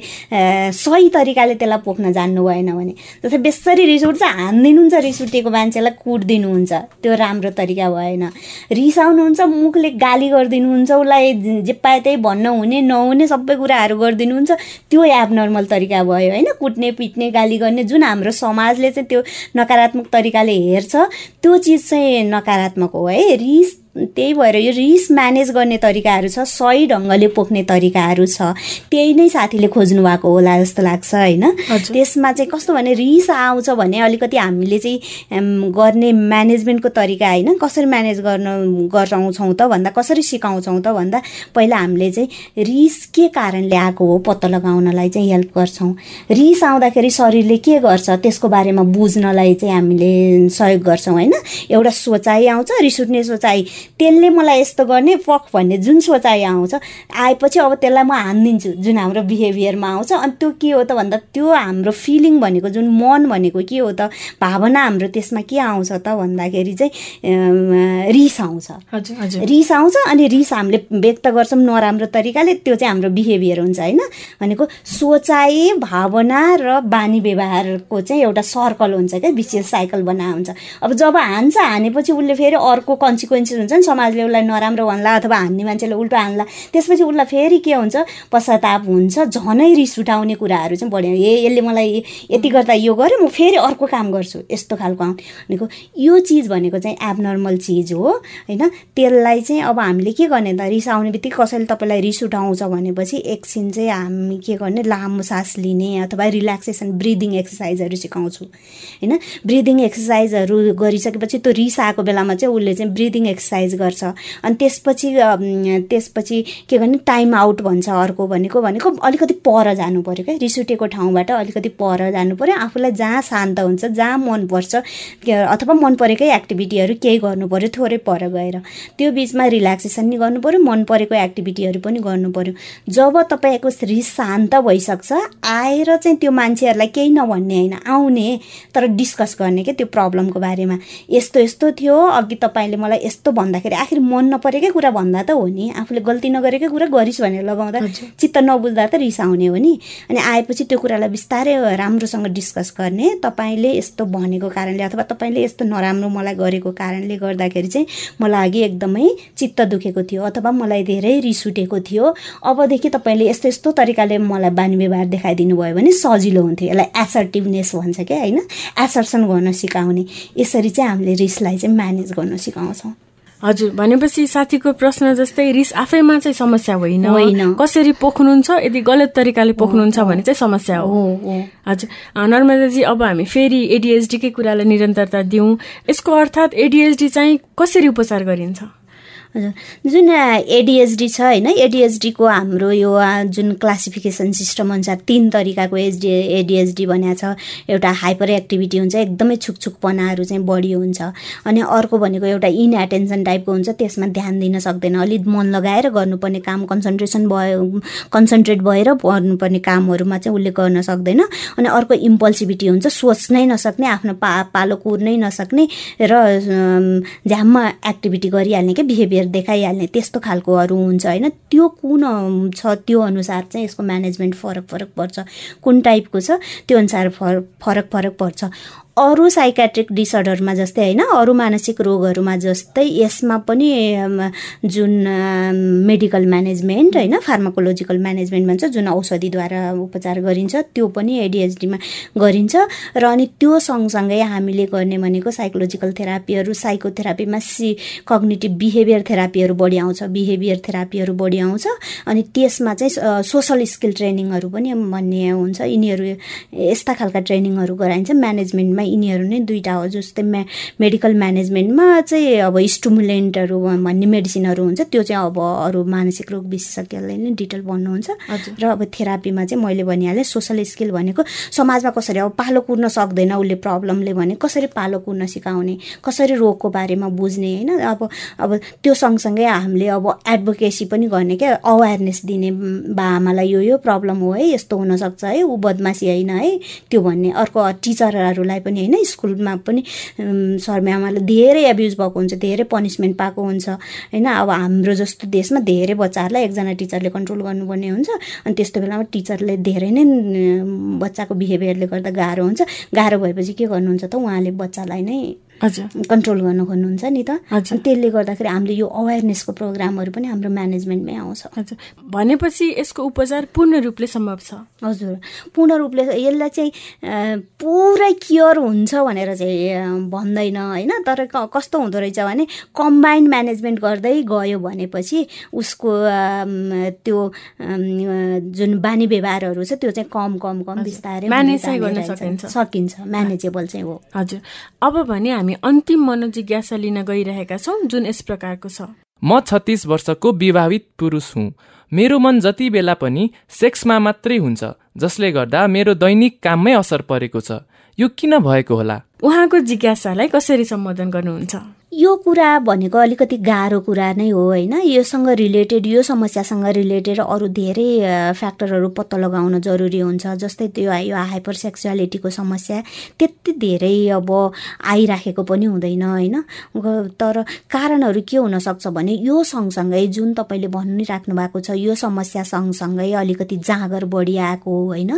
सही तरिकाले त्यसलाई पोख्न जान्नु भएन भने जस्तै बेसरी रिस उठ्छ हानिदिनुहुन्छ रिस उठेको मान्छेलाई कुटिदिनुहुन्छ। त्यो राम्रो तरिका भएन। रिसाउनुहुन्छ मुखले गाली गरिदिनुहुन्छ उसलाई जे पाए त्यही भन्न हुने नहुने सबै कुराहरू गरिदिनुहुन्छ। त्यो एबनर्मल तरिका भयो होइन? कुट्ने पिट्ने गाली गर्ने जुन हाम्रो समाजले चाहिँ त्यो नकारात्मक तरिकाले हेर्छ त्यो चिज चाहिँ नकारात्मक हो है। रिस त्यही भएर यो रिस म्यानेज गर्ने तरिकाहरू छ सही ढङ्गले पोख्ने तरिकाहरू छ त्यही नै साथीले खोज्नु भएको होला जस्तो लाग्छ होइन? त्यसमा चाहिँ कस्तो भने रिस आउँछ भने अलिकति हामीले चाहिँ गर्ने म्यानेजमेन्टको तरिका होइन कसरी म्यानेज गर्न गराउँछौँ त भन्दा कसरी सिकाउँछौँ त भन्दा पहिला हामीले चाहिँ रिस के कारणले आएको हो पत्ता लगाउनलाई चाहिँ हेल्प गर्छौँ। रिस आउँदाखेरि शरीरले के गर्छ त्यसको बारेमा बुझ्नलाई चाहिँ हामीले सहयोग गर्छौँ होइन? एउटा सोचाइ आउँछ रिस उठ्ने सोचाइ त्यसले मलाई यस्तो गर्ने पख भन्ने जुन सोचाइ आउँछ आएपछि अब त्यसलाई म हानिदिन्छु जुन हाम्रो बिहेभियरमा आउँछ। अनि त्यो के हो त भन्दा त्यो हाम्रो फिलिङ भनेको जुन मन भनेको के हो त भावना हाम्रो त्यसमा के आउँछ त भन्दाखेरि चाहिँ रिस आउँछ। रिस आउँछ अनि रिस हामीले व्यक्त गर्छौँ नराम्रो तरिकाले त्यो चाहिँ हाम्रो बिहेभियर हुन्छ होइन? भनेको सोचाइ भावना र बानी व्यवहारको चाहिँ एउटा सर्कल हुन्छ क्या विशेष साइकल बना हुन्छ अब जब हान्छ हानेपछि उसले फेरि अर्को कन्सिक्वेन्सेस हुन्छ। नि समाजले उसलाई नराम्रो भन्ला अथवा हान्ने मान्छेले उल्टो हान्ला। त्यसपछि उसलाई फेरि के हुन्छ? पश्चाताप हुन्छ झनै रिस उठाउने कुराहरू चाहिँ बढ्यो। ए यसले मलाई यति गर्दा यो गर्यो म फेरि अर्को काम गर्छु। यस्तो खालको आउँ भनेको यो चिज भनेको चाहिँ एबनर्मल चिज हो होइन? त्यसलाई चाहिँ अब हामीले के गर्ने त? रिस आउने बित्तिकै कसैले तपाईँलाई रिस उठाउँछ भनेपछि एकछिन चाहिँ हामी के गर्ने? लामो सास लिने अथवा रिल्याक्सेसन ब्रिदिङ एक्सर्साइजहरू सिकाउँछु। होइन? ब्रिदिङ एक्सर्साइजहरू गरिसकेपछि त्यो रिस आएको बेलामा चाहिँ उसले चाहिँ ब्रिदिङ एक्सर्साइज गर्छ। अनि त्यसपछि त्यसपछि के गर्ने टाइम आउट भन्छ अर्को भनेको भनेको अलिकति पर जानु पऱ्यो क्या। रिस उठेको ठाउँबाट अलिकति पर जानु पऱ्यो आफूलाई जहाँ शान्त हुन्छ जहाँ मनपर्छ अथवा मन परेकै एक्टिभिटीहरू केही गर्नु पऱ्यो थोरै पर गएर। त्यो बिचमा रिल्याक्सेसन नि गर्नु पऱ्यो मन परेको एक्टिभिटीहरू पनि गर्नु पऱ्यो जब तपाईँको रिस शान्त भइसक्छ आएर चाहिँ त्यो मान्छेहरूलाई केही नभन्ने होइन आउने तर डिस्कस गर्ने क्या त्यो प्रब्लमको बारेमा। यस्तो यस्तो थियो अघि तपाईँले मलाई यस्तो भन्दाखेरि भन्दाखेरि आखिर मन नपरेकै कुरा भन्दा त हो नि। आफूले गल्ती नगरेकै कुरा गरिस् भनेर लगाउँदा चित्त नबुझ्दा त रिस आउने हो नि। अनि आएपछि त्यो कुरालाई बिस्तारै राम्रोसँग डिस्कस गर्ने तपाईँले यस्तो भनेको कारणले अथवा तपाईँले यस्तो नराम्रो मलाई गरेको कारणले गर्दाखेरि चाहिँ मलाई अघि एकदमै चित्त दुखेको थियो अथवा मलाई धेरै रिस उठेको थियो। अबदेखि तपाईँले यस्तो यस्तो तरिकाले मलाई बानी व्यवहार देखाइदिनु भयो भने सजिलो हुन्थ्यो। यसलाई एसर्टिभनेस भन्छ क्या होइन? एसर्सन गर्न सिकाउने। यसरी चाहिँ हामीले रिसलाई चाहिँ म्यानेज गर्न सिकाउँछौँ। हजुर भनेपछि साथीको प्रश्न जस्तै रिस आफैमा चाहिँ समस्या होइन। कसरी पोख्नुहुन्छ? यदि गलत तरिकाले पोख्नुहुन्छ भने चाहिँ समस्या हो। हजुर। नर्मदाजी अब हामी फेरि एडिएचडीकै कुरालाई निरन्तरता दिउँ। यसको अर्थात् एडिएचडी चाहिँ कसरी उपचार गरिन्छ? जुन एडिएचडी छ होइन? एडिएचडीको हाम्रो यो जुन क्लासिफिकेसन सिस्टम अनुसार तिन तरिकाको एचडी एडिएचडी भनेको छ। एउटा हाइपर एक्टिभिटी हुन्छ एकदमै छुकछुकपनाहरू चाहिँ बढी हुन्छ। अनि अर्को भनेको एउटा इन एटेन्सन टाइपको हुन्छ त्यसमा ध्यान दिन सक्दैन। अलिक मन लगाएर गर्नुपर्ने काम कन्सन्ट्रेसन भयो कन्सन्ट्रेट भएर गर्नुपर्ने कामहरूमा चाहिँ उसले गर्न सक्दैन। अनि अर्को इम्पल्सिभिटी हुन्छ सोच्नै नसक्ने आफ्नो पा पालो कुर्नै नसक्ने र झ्याममा एक्टिभिटी गरिहाल्ने क्या बिहेभियर देखाइहाल्ने त्यस्तो खालकोहरू हुन्छ होइन? त्यो कुन छ त्यो अनुसार चाहिँ यसको म्यानेजमेन्ट फरक फरक पर्छ। कुन टाइपको छ त्यो अनुसार फरक फरक पर्छ। अरू साइकाट्रिक डिसअर्डरमा जस्तै होइन अरू मानसिक रोगहरूमा जस्तै यसमा पनि जुन मेडिकल म्यानेजमेन्ट होइन फार्माकोलोजिकल म्यानेजमेन्ट भन्छ जुन औषधिद्वारा उपचार गरिन्छ त्यो पनि एडिएचडीमा गरिन्छ। र अनि त्यो सँगसँगै हामीले गर्ने भनेको साइकोलोजिकल थेरापीहरू साइकोथेरापीमा सि कग्नेटिभ बिहेभियर थेरापीहरू बढी आउँछ बिहेभियर थेरापीहरू बढी आउँछ। अनि त्यसमा चाहिँ सोसल स्किल ट्रेनिङहरू पनि भन्ने हुन्छ। यिनीहरू यस्ता खालका ट्रेनिङहरू गराइन्छ। म्यानेजमेन्टमा यिनीहरू नै दुईवटा हो जस्तै मे मेडिकल म्यानेजमेन्टमा चाहिँ अब स्टुमुलेन्टहरू भन्ने मेडिसिनहरू हुन्छ त्यो चाहिँ अब अरू मानसिक रोग विशेषज्ञले नै डिटेल भन्नुहुन्छ। र अब थेरापीमा चाहिँ मैले भनिहालेँ सोसल स्किल भनेको समाजमा कसरी अब पालो कुर्न सक्दैन उसले प्रब्लमले भने कसरी पालो कुर्न सिकाउने कसरी रोगको बारेमा बुझ्ने होइन? अब अब त्यो सँगसँगै हामीले अब एडभोकेसी पनि गर्ने क्या अवेरनेस दिने बा आमालाई यो यो प्रब्लम हो है यस्तो हुनसक्छ है ऊ बदमासी होइन है त्यो भन्ने। अर्को टिचरहरूलाई पनि होइन स्कुलमा पनि सर म्यामहरूले धेरै एब्युज भएको हुन्छ धेरै पनिसमेन्ट पाएको हुन्छ। होइन अब हाम्रो जस्तो देशमा धेरै बच्चाहरूलाई एकजना टिचरले कन्ट्रोल गर्नुपर्ने हुन्छ। अनि त्यस्तो बेलामा टिचरले धेरै नै बच्चाको बिहेभियरले गर्दा गाह्रो हुन्छ। गाह्रो भएपछि के गर्नुहुन्छ त? उहाँले बच्चालाई नै कन्ट्रोल गर्नु खोज्नुहुन्छ नि त। त्यसले गर्दाखेरि हामीले यो अवेरनेसको प्रोग्रामहरू पनि हाम्रो म्यानेजमेन्टमै आउँछ। हजुर। भनेपछि यसको उपचार पूर्ण रूपले सम्भव छ। हजुर। पूर्ण रूपले यसलाई चाहिँ पुरै क्योर हुन्छ भनेर चाहिँ भन्दैन होइन? तर कस्तो हुँदो रहेछ भने कम्बाइन्ड म्यानेजमेन्ट गर्दै गयो भनेपछि उसको त्यो जुन बानी व्यवहारहरू छ त्यो चाहिँ कम कम कम बिस्तारै सकिन्छ। म्यानेजेबल चाहिँ हो। हजुर। अब भने हामी हामी अन्तिम मनोजिज्ञासा लिन गइरहेका छौँ जुन यस प्रकारको छ। म छत्तिस वर्षको विवाहित पुरुष हुँ। मेरो मन जति बेला पनि सेक्समा मात्रै हुन्छ जसले गर्दा मेरो दैनिक काममै असर परेको छ। यो किन भएको होला? उहाँको जिज्ञासालाई कसरी सम्बोधन गर्नुहुन्छ? यो कुरा भनेको अलिकति गाह्रो कुरा नै हो होइन? योसँग रिलेटेड यो समस्यासँग रिलेटेड अरू धेरै फ्याक्टरहरू पत्ता लगाउन जरुरी हुन्छ। जस्तै त्यो यो हाइपर सेक्सुअलिटीको समस्या त्यति धेरै अब आइराखेको पनि हुँदैन होइन? तर कारणहरू के हुनसक्छ भने यो सँगसँगै जुन तपाईँले भनिराख्नु भएको छ यो समस्या सँगसँगै अलिकति जाँगर बढी आएको होइन?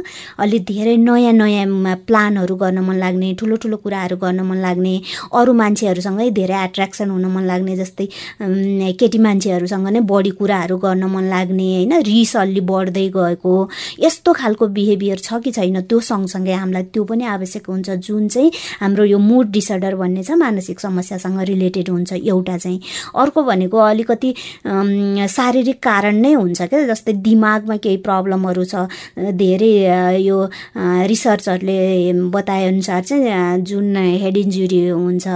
अलिक धेरै नयाँ नयाँ प्लानहरू गर्न मन लाग्ने ठुलो ठुलो कुराहरू गर्न मन लाग्ने अरू मान्छेहरूसँगै धेरै एट्र्याक्सन हुन मन लाग्ने जस्तै केटी मान्छेहरूसँग नै बढी कुराहरू गर्न मन लाग्ने होइन? रिस अलि बढ्दै गएको यस्तो खालको बिहेभियर छ कि छैन? त्यो सँगसँगै हामीलाई त्यो पनि आवश्यक हुन्छ। जुन चाहिँ हाम्रो यो मुड डिसअर्डर भन्ने छ मानसिक समस्यासँग रिलेटेड हुन्छ एउटा चाहिँ। अर्को भनेको अलिकति शारीरिक कारण नै हुन्छ क्या? जस्तै दिमागमा केही प्रब्लमहरू छ धेरै यो रिसर्चहरूले बताएअनुसार चाहिँ जुन हेड इन्जुरी हुन्छ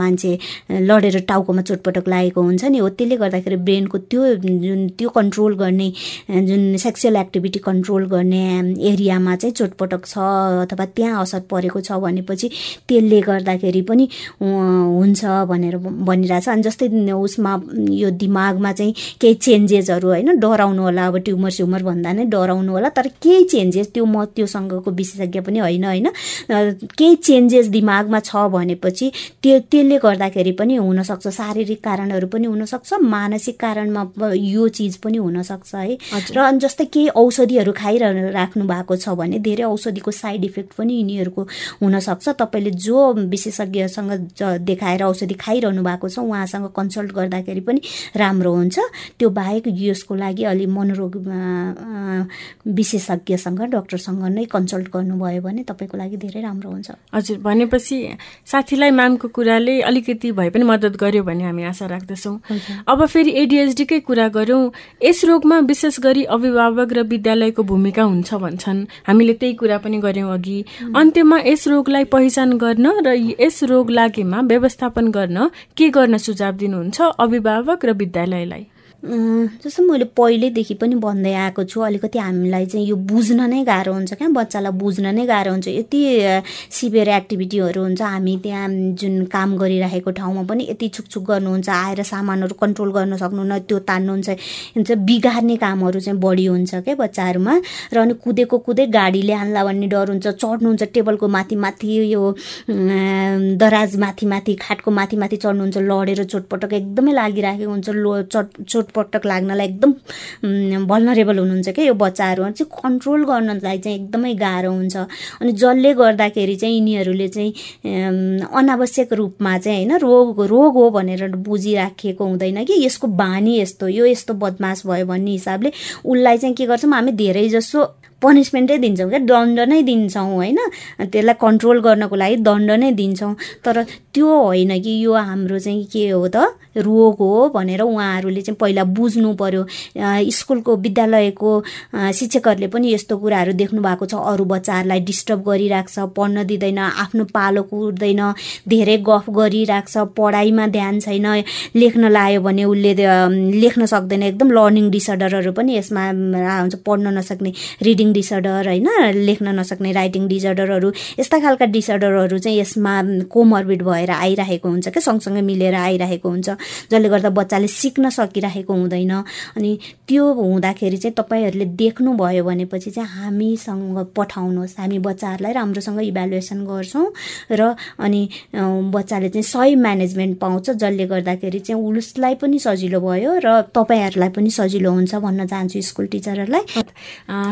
मान्छे लडेर टाउकोमा चोटपटक लागेको हुन्छ नि हो। त्यसले गर्दाखेरि ब्रेनको त्यो जुन त्यो कन्ट्रोल गर्ने जुन सेक्सुअल एक्टिभिटी कन्ट्रोल गर्ने एरियामा चाहिँ चोटपटक छ अथवा त्यहाँ असर परेको छ भनेपछि त्यसले गर्दाखेरि पनि हुन्छ भनेर भनिरहेछ। अनि जस्तै उसमा यो दिमागमा चाहिँ केही चेन्जेसहरू होइन डराउनु होला अब ट्युमर स्युमर भन्दा नै डराउनु होला तर केही चेन्जेस त्यो म त्योसँगको विशेषज्ञ पनि होइन होइन। केही चेन्जेस दिमागमा छ भनेपछि त्यो त्यसले गर्दाखेरि पनि हुनसक्छ शारीरिक कारणहरू पनि हुनसक्छ मानसिक कारणमा यो चिज पनि हुनसक्छ है। र अनि जस्तै केही औषधिहरू खाइरहनु राख्नु भएको छ भने धेरै औषधिको साइड इफेक्ट पनि यिनीहरूको हुनसक्छ। तपाईँले जो विशेषज्ञसँग देखाएर औषधि खाइरहनु भएको छ उहाँसँग कन्सल्ट गर्दाखेरि पनि राम्रो हुन्छ। त्यो बाहेक यसको लागि अलि मनोरोग विशेषज्ञसँग डक्टरसँग नै कन्सल्ट गर्नुभयो भने तपाईँको लागि धेरै राम्रो हुन्छ। हजुर भनेपछि साथीलाई म्यामको कुराले अलिकति भए पनि मद्दत गर्यो भन्ने हामी आशा राख्दछौँ। अब फेरि एडिएचडीकै कुरा गरौँ। यस रोगमा विशेष गरी अभिभावक र विद्यालयको भूमिका हुन्छ भन्छन्। हामीले त्यही कुरा पनि गऱ्यौँ अघि। अन्त्यमा यस रोगलाई पहिचान गर्न र यस रोग लागेमा व्यवस्थापन गर्न के गर्न सुझाव दिनुहुन्छ अभिभावक र विद्यालयलाई? जस्तो मैले पहिल्यैदेखि पनि भन्दै आएको छु अलिकति हामीलाई चाहिँ यो बुझ्न नै गाह्रो हुन्छ क्या। बच्चालाई बुझ्न नै गाह्रो हुन्छ। यति सिभियर एक्टिभिटीहरू हुन्छ। हामी त्यहाँ जुन काम गरिरहेको ठाउँमा पनि यति छुकछुक गर्नुहुन्छ आएर सामानहरू कन्ट्रोल गर्न सक्नुहुन्न त्यो तान्नुहुन्छ। हुन्छ बिगार्ने कामहरू चाहिँ बढी हुन्छ क्या बच्चाहरूमा। र अनि कुदेको कुदै गाडीले हान्ला भन्ने डर हुन्छ। चढ्नुहुन्छ टेबलको माथि माथि यो दराज माथि माथि खाटको माथि माथि चढ्नुहुन्छ। लडेर चोटपटक एकदमै लागिराखेको हुन्छ। लो चोट चोटपटक लाग्नलाई एकदम भल्नरेबल हुनुहुन्छ क्या यो बच्चाहरू। चाहिँ कन्ट्रोल गर्नलाई चाहिँ एकदमै गाह्रो हुन्छ। अनि जसले गर्दाखेरि चाहिँ यिनीहरूले चाहिँ अनावश्यक रूपमा चाहिँ होइन रोग रोग हो भनेर बुझिराखेको हुँदैन कि यसको बानी यस्तो यो यस्तो बदमास भयो भन्ने हिसाबले उसलाई चाहिँ के गर्छौँ हामी धेरै जसो पनिसमेन्टै दिन्छौँ क्या दण्ड नै दिन्छौँ होइन? त्यसलाई कन्ट्रोल गर्नको लागि दण्ड नै दिन्छौँ। तर त्यो होइन कि यो हाम्रो चाहिँ के हो त रोग हो भनेर उहाँहरूले चाहिँ पहिला बुझ्नु पर्यो। स्कुलको विद्यालयको शिक्षकहरूले पनि यस्तो कुराहरू देख्नु भएको छ। अरू बच्चाहरूलाई डिस्टर्ब गरिरहेको छ पढ्न दिँदैन आफ्नो पालो कुर्दैन धेरै गफ गरिरहेको छ पढाइमा ध्यान छैन लेख्न लायो भने उसले लेख्न सक्दैन। एकदम लर्निङ डिसअर्डरहरू पनि यसमा हुन्छ पढ्न नसक्ने रिडिङ डिसअर्डर होइन? लेख्न नसक्ने राइटिङ डिसअर्डरहरू यस्ता खालका डिसअर्डरहरू चाहिँ यसमा कोमर्बिड भएर आइरहेको हुन्छ क्या सँगसँगै मिलेर आइरहेको हुन्छ जसले गर्दा बच्चाले सिक्न सकिरहेको हुँदैन। अनि त्यो हुँदाखेरि चाहिँ तपाईँहरूले देख्नुभयो भनेपछि चाहिँ हामीसँग पठाउनुहोस्। हामी बच्चाहरूलाई राम्रोसँग इभ्यालुएसन गर्छौँ र अनि बच्चाले चाहिँ सही म्यानेजमेन्ट पाउँछ जसले गर्दाखेरि चाहिँ उसलाई पनि सजिलो भयो र तपाईँहरूलाई पनि सजिलो हुन्छ भन्न चाहन्छु स्कुल टिचरहरूलाई।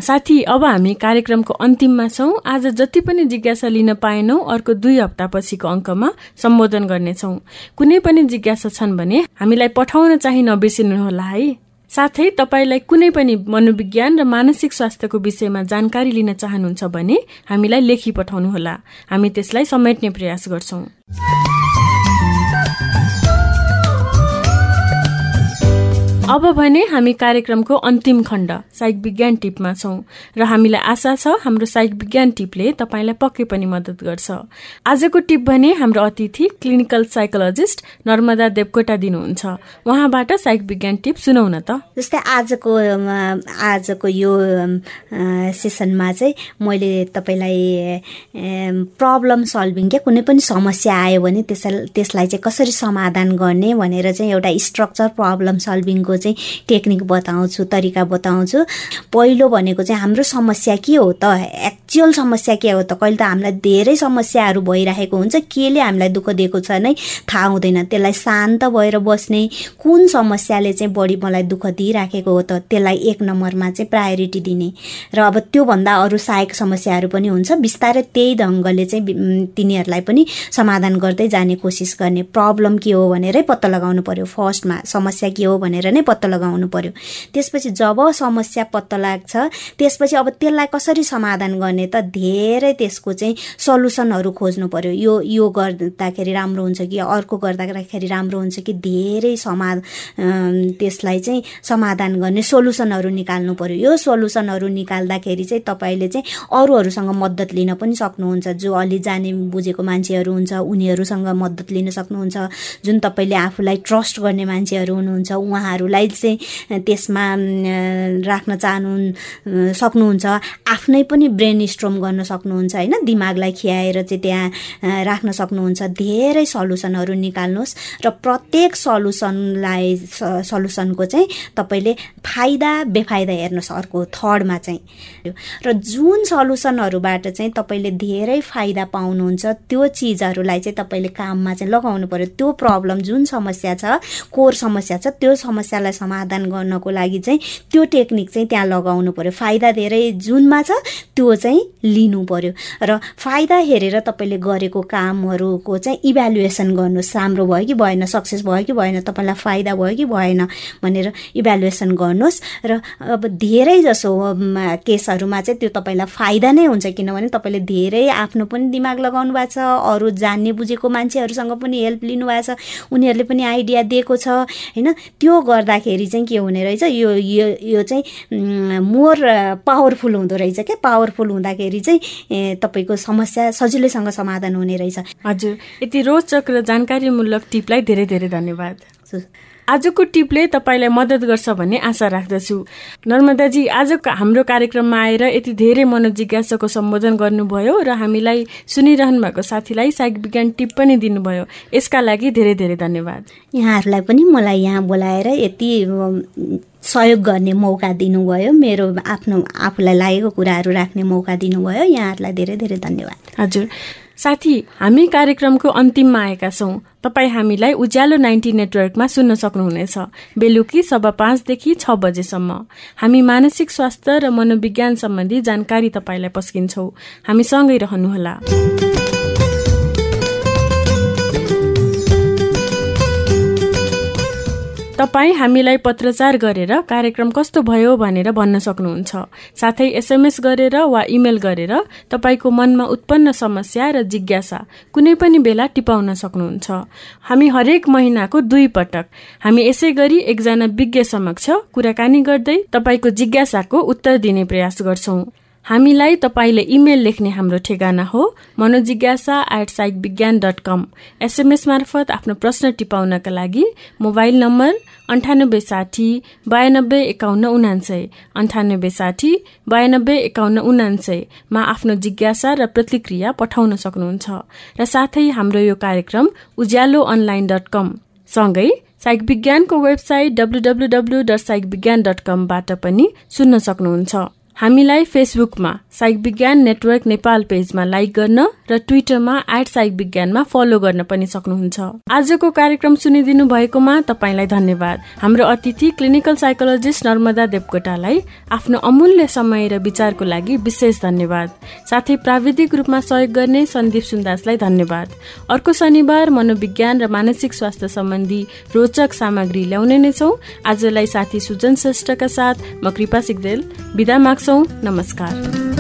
साथी अब हामी कार्यक्रमको अन्तिममा छौँ। आज जति पनि जिज्ञासा लिन पाएनौँ अर्को दुई हप्तापछिको अङ्कमा सम्बोधन गर्नेछौँ। कुनै पनि जिज्ञासा छन् भने हामीलाई पठाउन चाहिँ नबिर्सिनुहोला है। साथै तपाईँलाई कुनै पनि मनोविज्ञान र मानसिक स्वास्थ्यको विषयमा जानकारी लिन चाहनुहुन्छ भने हामीलाई लेखी पठाउनुहोला। हामी त्यसलाई समेट्ने प्रयास गर्छौँ। अब भने हामी कार्यक्रमको अन्तिम खण्ड साइक विज्ञान टिपमा छौँ। र हामीलाई आशा छ हाम्रो साइक विज्ञान टिपले तपाईँलाई पक्कै पनि मद्दत गर्छ। आजको टिप भने हाम्रो अतिथि क्लिनिकल साइकोलोजिस्ट नर्मदा देवकोटा दिनुहुन्छ। उहाँबाट साइक विज्ञान टिप सुनौ न त। जस्तै आजको आजको यो सेसनमा चाहिँ मैले तपाईँलाई प्रब्लम सल्भिङ क्या कुनै पनि समस्या आयो भने त्यसलाई त्यसलाई चाहिँ कसरी समाधान गर्ने भनेर चाहिँ एउटा स्ट्रक्चर प्रब्लम सल्भिङको चाहिँ टेक्निक बताउँछु तरिका बताउँछु। पहिलो भनेको चाहिँ हाम्रो समस्या के हो त? एक्चुअल समस्या के हो त? कहिले त हामीलाई धेरै समस्याहरू भइरहेको हुन्छ। केले हामीलाई दुःख दिएको छ नै थाहा हुँदैन। त्यसलाई शान्त भएर बस्ने कुन समस्याले चाहिँ बढी मलाई दुःख दिइराखेको हो त? त्यसलाई एक नम्बरमा चाहिँ प्रायोरिटी दिने। र अब त्योभन्दा अरू सहायक समस्याहरू पनि हुन्छ। बिस्तारै त्यही ढङ्गले चाहिँ तिनीहरूलाई पनि समाधान गर्दै जाने कोसिस गर्ने प्रब्लम के हो भनेरै पत्ता लगाउनु पर्यो। फर्स्टमा समस्या के हो भनेर नै पत्ता लगाउनु पर्यो। त्यसपछि जब समस्या पत्ता लाग्छ त्यसपछि अब त्यसलाई कसरी समाधान गर्ने? त धेरै त्यसको चाहिँ सल्युसनहरू खोज्नु पर्यो। यो यो गर्दाखेरि राम्रो हुन्छ कि अर्को गर्दाखेरि राम्रो हुन्छ कि धेरै समा त्यसलाई चाहिँ समाधान गर्ने सोल्युसनहरू निकाल्नु पर्यो। यो सोल्युसनहरू निकाल्दाखेरि चाहिँ तपाईँले चाहिँ अरूहरूसँग मद्दत लिन पनि सक्नुहुन्छ। जो अलि जाने बुझेको मान्छेहरू हुन्छ उनीहरूसँग मद्दत लिन सक्नुहुन्छ। जुन तपाईँले आफूलाई ट्रस्ट गर्ने मान्छेहरू हुनुहुन्छ उहाँहरूलाई चाहिँ त्यसमा राख्न चाहनु सक्नुहुन्छ। आफ्नै पनि ब्रेन स्ट्रोम गर्न सक्नुहुन्छ होइन? दिमागलाई खियाएर चाहिँ त्यहाँ राख्न सक्नुहुन्छ। धेरै सल्युसनहरू निकाल्नुहोस् र प्रत्येक सल्युसनलाई सल्युसनको चाहिँ तपाईँले फाइदा बेफाइदा हेर्नुहोस् अर्को थर्डमा चाहिँ। र जुन सल्युसनहरूबाट चाहिँ तपाईँले धेरै फाइदा पाउनुहुन्छ त्यो चिजहरूलाई चाहिँ तपाईँले काममा चाहिँ लगाउनु पऱ्यो त्यो प्रब्लम जुन समस्या छ कोर समस्या छ त्यो समस्यालाई समाधान गर्नको लागि चाहिँ त्यो टेक्निक चाहिँ त्यहाँ लगाउनु पर्यो। फाइदा धेरै जुनमा छ त्यो चाहिँ लिनु पर्यो। र फाइदा हेरेर तपाईँले गरेको कामहरूको चाहिँ इभ्यालुएसन गर्नुहोस् राम्रो भयो कि भएन सक्सेस भयो कि भएन तपाईँलाई फाइदा भयो कि भएन भनेर इभ्यालुएसन गर्नुहोस्। र अब धेरै जसो केसहरूमा चाहिँ त्यो तपाईँलाई फाइदा नै हुन्छ किनभने तपाईँले धेरै आफ्नो पनि दिमाग लगाउनु भएको छ अरू जान्ने बुझेको मान्छेहरूसँग पनि हेल्प लिनुभएको छ उनीहरूले पनि आइडिया दिएको छ होइन? त्यो गर्दा गर्दाखेरि चाहिँ के हुने रहेछ यो यो चाहिँ मोर पावरफुल हुँदो रहेछ क्या? पावरफुल हुँदाखेरि चाहिँ तपाईँको समस्या सजिलैसँग समाधान हुने रहेछ। हजुर यति रोचक र जानकारीमूलक टिपलाई धेरै धेरै धन्यवाद। आजको टिपले तपाईँलाई मद्दत गर्छ भन्ने आशा राख्दछु। नर्मदाजी आजको हाम्रो कार्यक्रममा आएर यति धेरै मनोजिज्ञासाको सम्बोधन गर्नुभयो र हामीलाई सुनिरहनु भएको साथीलाई साइक विज्ञान टिप पनि दिनुभयो। यसका लागि धेरै धेरै धन्यवाद। यहाँहरूलाई पनि मलाई यहाँ बोलाएर यति सहयोग गर्ने मौका दिनुभयो। मेरो आफ्नो आफूलाई लागेको कुराहरू राख्ने मौका दिनुभयो। यहाँहरूलाई धेरै धेरै धन्यवाद। हजुर। साथी हामी कार्यक्रमको अन्तिममा आएका छौँ। तपाईँ हामीलाई उज्यालो नाइन्टी नेटवर्कमा सुन्न सक्नुहुनेछ। बेलुकी सभा पाँचदेखि छ बजेसम्म। हामी मानसिक स्वास्थ्य र मनोविज्ञान सम्बन्धी जानकारी तपाईँलाई पस्किन्छौँ। हामी सँगै रहनुहोला। तपाईँ हामीलाई पत्रचार गरेर कार्यक्रम कस्तो भयो भनेर भन्न सक्नुहुन्छ। साथै एसएमएस गरेर वा इमेल गरेर तपाईँको मनमा उत्पन्न समस्या र जिज्ञासा कुनै पनि बेला टिपाउन सक्नुहुन्छ। हामी हरेक महिनाको दुई पटक। हामी यसै गरी एकजना विज्ञ समक्ष कुराकानी गर्दै तपाईँको जिज्ञासाको उत्तर दिने प्रयास गर्छौं। हामीलाई तपाईँले इमेल लेख्ने हाम्रो ठेगाना हो। Manojigyasa at Psych Vigyan dot com SMS मार्फत आफ्नो प्रश्न टिपाउनका लागि मोबाइल नम्बर अन्ठानब्बे साठी बयानब्बे एकाउन्न उनान्सय। अन्ठानब्बे साठी बयानब्बे एकाउन्न उनान्सयमा आफ्नो जिज्ञासा र प्रतिक्रिया पठाउन सक्नुहुन्छ। र साथै हाम्रो यो कार्यक्रम उज्यालो अनलाइन डट कम सँगै साइक विज्ञानको वेबसाइट डब्लुडब्लुडब्लु डट साइक विज्ञान डट कमबाट पनि सुन्न सक्नुहुन्छ। हामीलाई फेसबुकमा साइक विज्ञान नेटवर्क नेपाल पेजमा लाइक गर्न र ट्विटरमा एट साइक विज्ञानमा फलो गर्न पनि सक्नुहुन्छ। आजको कार्यक्रम सुनिदिनु भएकोमा तपाईँलाई धन्यवाद। हाम्रो अतिथि क्लिनिकल साइकोलोजिस्ट नर्मदा देवकोटालाई आफ्नो अमूल्य समय र विचारको लागि विशेष धन्यवाद। साथै प्राविधिक रूपमा सहयोग गर्ने सन्दीप सुन्दासलाई धन्यवाद। अर्को शनिबार मनोविज्ञान र मानसिक स्वास्थ्य सम्बन्धी रोचक सामग्री ल्याउने नै छौ। आजलाई साथी सुजन श्रेष्ठका साथ म कृपा सिग्देल। विदा माग्छौ। नमस्कार।